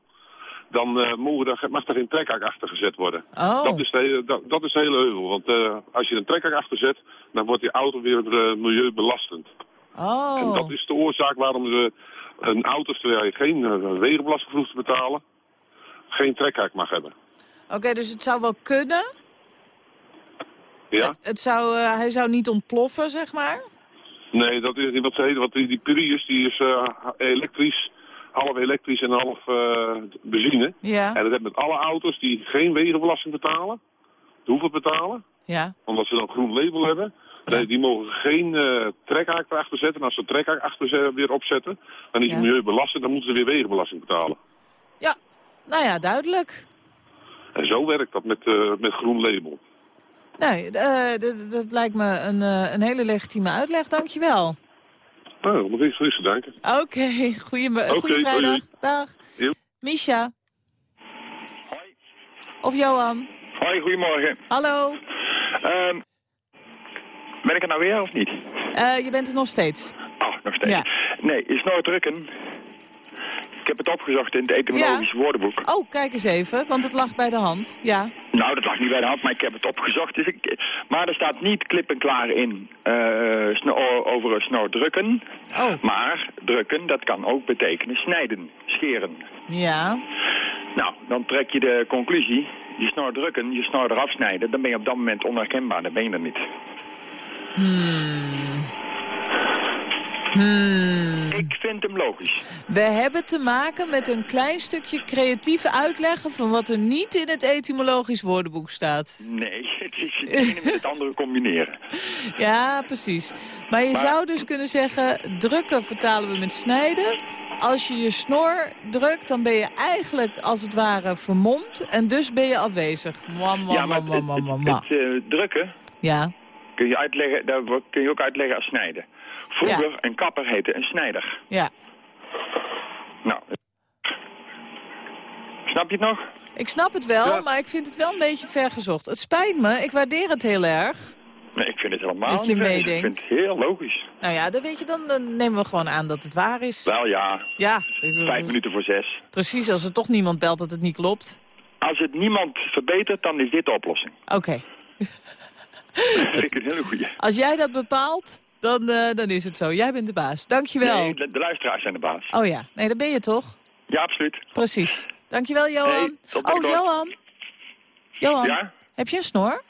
Dan mogen daar, mag er geen trekhak achter gezet worden. Oh. Dat, is de, hele- dat, dat is de hele heuvel. Want als je een trekhak achter zet, dan wordt die auto weer milieubelastend. Oh. En dat is de oorzaak waarom ze een auto, terwijl je geen wegenbelasting hoeft te betalen, geen trekhak mag hebben. Oké, dus het zou wel kunnen. Ja? Het zou, eh, hij zou niet ontploffen, zeg maar. Nee, dat is niet wat ze heten. Want die, die Prius die is eh, elektrisch, half elektrisch en half eh, benzine. Ja. En dat heeft met alle auto's die geen wegenbelasting betalen, hoeven betalen, Ja. omdat ze dan een groen label hebben. Nee, die mogen geen trekhaak erachter zetten. En als ze een trekhaak achter weer opzetten, dan is Ja. het milieu belastend, dan moeten ze weer wegenbelasting betalen. Nou ja, duidelijk. En zo werkt dat met, eh, met groen label. Nee, eh, dat- dat lijkt me een, eh, een hele legitieme uitleg. Dankjewel. Nou, nog iets is te danken. Oké, goeie, Oké, goeie vrijdag. hoi. Dag. Misha. Of Johan. Hoi, goedemorgen. Hallo. Ehm, ben ik er nou weer of niet? Eh, je bent er nog steeds. Oh, nog steeds. Ja. Nee, is nooit drukken. Ik heb het opgezocht in het etymologisch woordenboek. Oh, kijk eens even, want het lag bij de hand. Ja. Nou, dat lag niet bij de hand, maar ik heb het opgezocht. Dus ik, maar er staat niet klip en klaar in eh, sno- over snor drukken. Oh. Maar drukken, dat kan ook betekenen snijden, scheren. Ja. Nou, dan trek je de conclusie, je snor drukken, je snor eraf snijden, dan ben je op dat moment onherkenbaar, dan ben je er niet. Hmm. Hmm. Ik vind hem logisch. We hebben te maken met een klein stukje creatieve uitleggen van wat er niet in het etymologisch woordenboek staat. Nee, het is het ene met het andere combineren. Ja, precies. Maar je Maar- zou dus kunnen zeggen, drukken vertalen we met snijden. Als je je snor drukt, dan ben je eigenlijk als het ware vermomd en dus ben je afwezig. Ja, het, mwah, het, mwah. het, eh, drukken Ja. kun je, uitleggen, wo- kun je ook uitleggen als snijden. Vroeger, een kapper heette een snijder. Ja. Nou, snap je het nog? Ik snap het wel, maar ik vind het wel een beetje vergezocht. Het spijt me, ik waardeer het heel erg. Nee, ik vind het helemaal Dat je niet. ver. Ik meedenkt. vind het heel logisch. Nou ja, dan weet je, dan, dan nemen we gewoon aan dat het waar is. Wel ja, Ja, vijf minuten voor zes. precies, als er toch niemand belt dat het niet klopt. Als het niemand verbetert, dan is dit de oplossing. Oké. Dat vind ik een hele goeie. Als jij dat bepaalt, dan, eh, dan is het zo. Jij bent de baas. Dankjewel. Nee, de, de luisteraars zijn de baas. Oh ja, nee, dat ben je toch? Ja, absoluut. Precies. Dankjewel, Johan. Hey, oh. Johan. Johan, Ja? heb je een snor?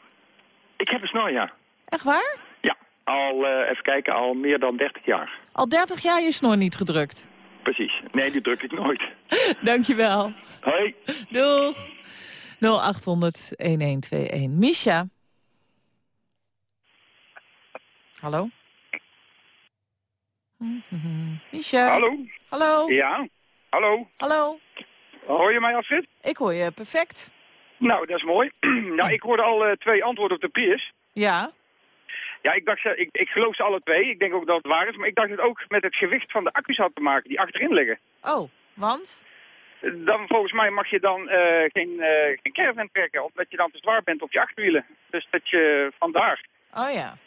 Ik heb een snor, ja. Echt waar? Ja, al, eh, even kijken, al meer dan 30 jaar. Al 30 jaar je snor niet gedrukt. Precies. Nee, die druk ik nooit. Dankjewel. Hoi. Doeg. 0800-1121. Misha. Hallo? Misha. Hallo? Hallo? Ja, hallo. Hallo? Hoor je mij, Alfred? Ik hoor je perfect. Nou, dat is mooi. nou, ik hoorde al eh, twee antwoorden op de Prius. Ja? Ja, ik dacht, ze- ik, ik geloof ze alle twee. Ik denk ook dat het waar is. Maar ik dacht het ook met het gewicht van de accu's had te maken die achterin liggen. Oh, want? Dan volgens mij mag je dan eh, geen, eh geen caravan trekken, omdat je dan te zwaar bent op je achterwielen. Dus dat je vandaar. Oh ja.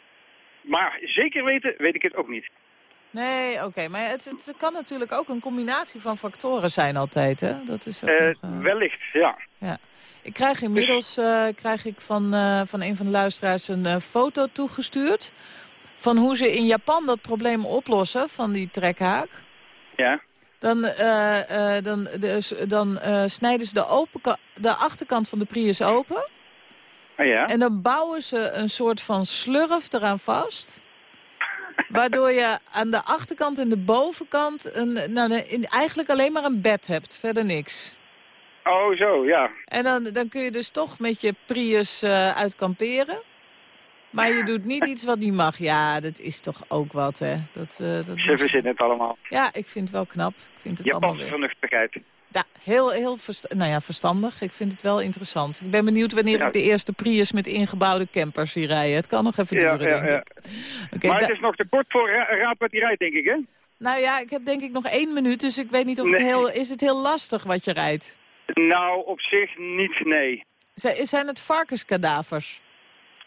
Maar zeker weten, weet ik het ook niet. Nee, oké. Maar het, het kan natuurlijk ook een combinatie van factoren zijn altijd, hè? Dat is ook Eh, nog, eh, Wellicht, ja. Ja. Ik krijg inmiddels eh, krijg ik van, van een van de luisteraars een foto toegestuurd... van hoe ze in Japan dat probleem oplossen van die trekhaak. Ja. Dan, dan, dus, dan snijden ze de, open de achterkant van de Prius open. Ah, ja. En dan bouwen ze een soort van slurf eraan vast. Waardoor je aan de achterkant en de bovenkant een, nou, eigenlijk alleen maar een bed hebt. Verder niks. Oh, zo, ja. En dan, dan kun je dus toch met je Prius uh, uit kamperen. Maar je doet niet iets wat niet mag. Ja, dat is toch ook wat, hè. Dat, uh, dat Ze verzinnen het allemaal. Ja, ik vind het wel knap. Ik vind het Japanse allemaal weer... Ja, heel, heel nou ja, verstandig. Ik vind het wel interessant. Ik ben benieuwd wanneer Ja. ik de eerste Prius met ingebouwde campers zie rijden. Het kan nog even duren, ja, denk ja. maar het is nog te kort voor ra raad wat hij rijdt, denk ik, hè? Nou ja, ik heb denk ik nog één minuut, dus ik weet niet of het heel... Is het heel lastig wat je rijdt? Nou, op zich niet, nee. Zijn zijn het varkenskadavers?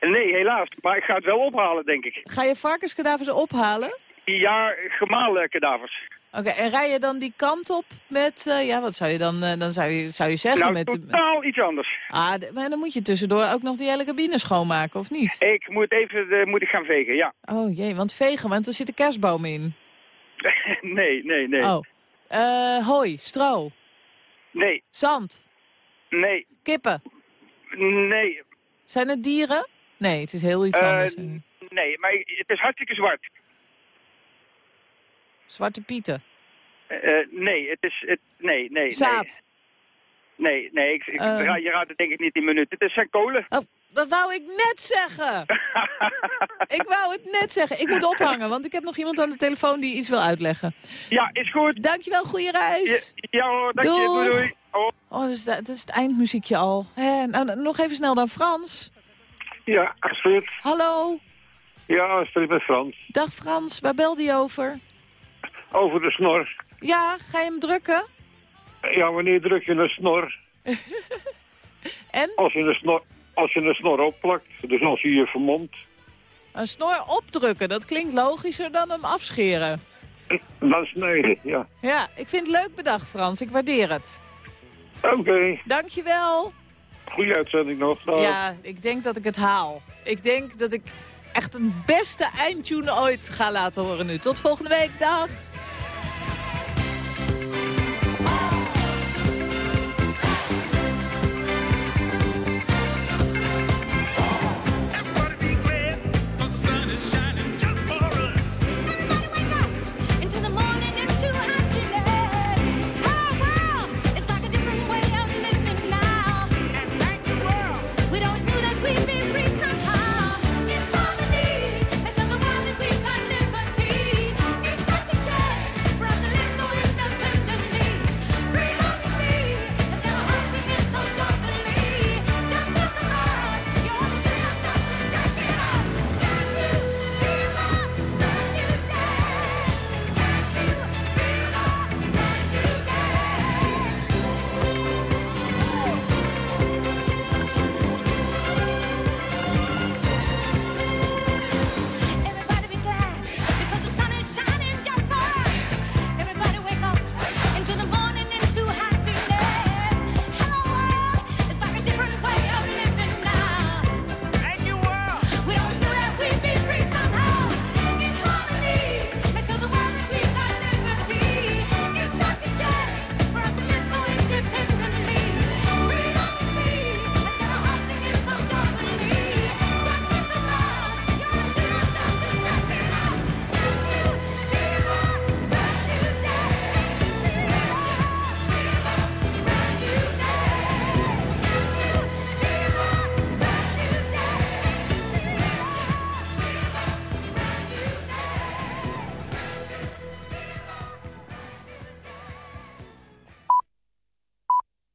Nee, helaas. Maar ik ga het wel ophalen, denk ik. Ga je varkenskadavers ophalen? Ja, gemalen kadavers. Oké, en rij je dan die kant op met, eh, ja, wat zou je dan, eh, dan zou je, zou je zeggen nou, met... totaal iets anders. Ah, maar dan moet je tussendoor ook nog die hele cabine schoonmaken, of niet? Ik moet even eh, moet ik gaan vegen, ja. Oh jee, want vegen, want er zit een kerstboom in. nee, nee, nee. Oh. Eh, hooi, stro, Nee, zand, nee, kippen. nee. Zijn het dieren? Nee, het is heel iets anders. nee, maar het is hartstikke zwart. Zwarte pieten. Eh, eh, nee, het is... Het, nee, nee, Zaad. nee. Nee, nee, ik, ik, Eh. je raadt het denk ik niet in minuten. Het is zijn kolen. Oh, dat wou ik net zeggen. ik wou het net zeggen. Ik moet ophangen, want ik heb nog iemand aan de telefoon die iets wil uitleggen. Ja, is goed. Dankjewel, goede reis. Ja, ja hoor, dank je. Doeg. Doei, doei. Oh. Oh, dat is, de- dat is het eindmuziekje al. Hè, nou, nog even snel dan Frans. Ja, Astrid. Hallo. Ja, Astrid met Frans. Dag Frans, waar belde je over? Over de snor. Ja, ga je hem drukken? Ja, wanneer druk je een snor? en? Als je een snor, als je een snor opplakt, dus als je je vermomt, Een snor opdrukken, dat klinkt logischer dan hem afscheren. dan snijden, ja. Ja, ik vind het leuk bedacht Frans, ik waardeer het. Oké, Dankjewel. goede uitzending nog. Dag. Ja, ik denk dat ik het haal. Ik denk dat ik echt het beste eindtune ooit ga laten horen nu. Tot volgende week, dag.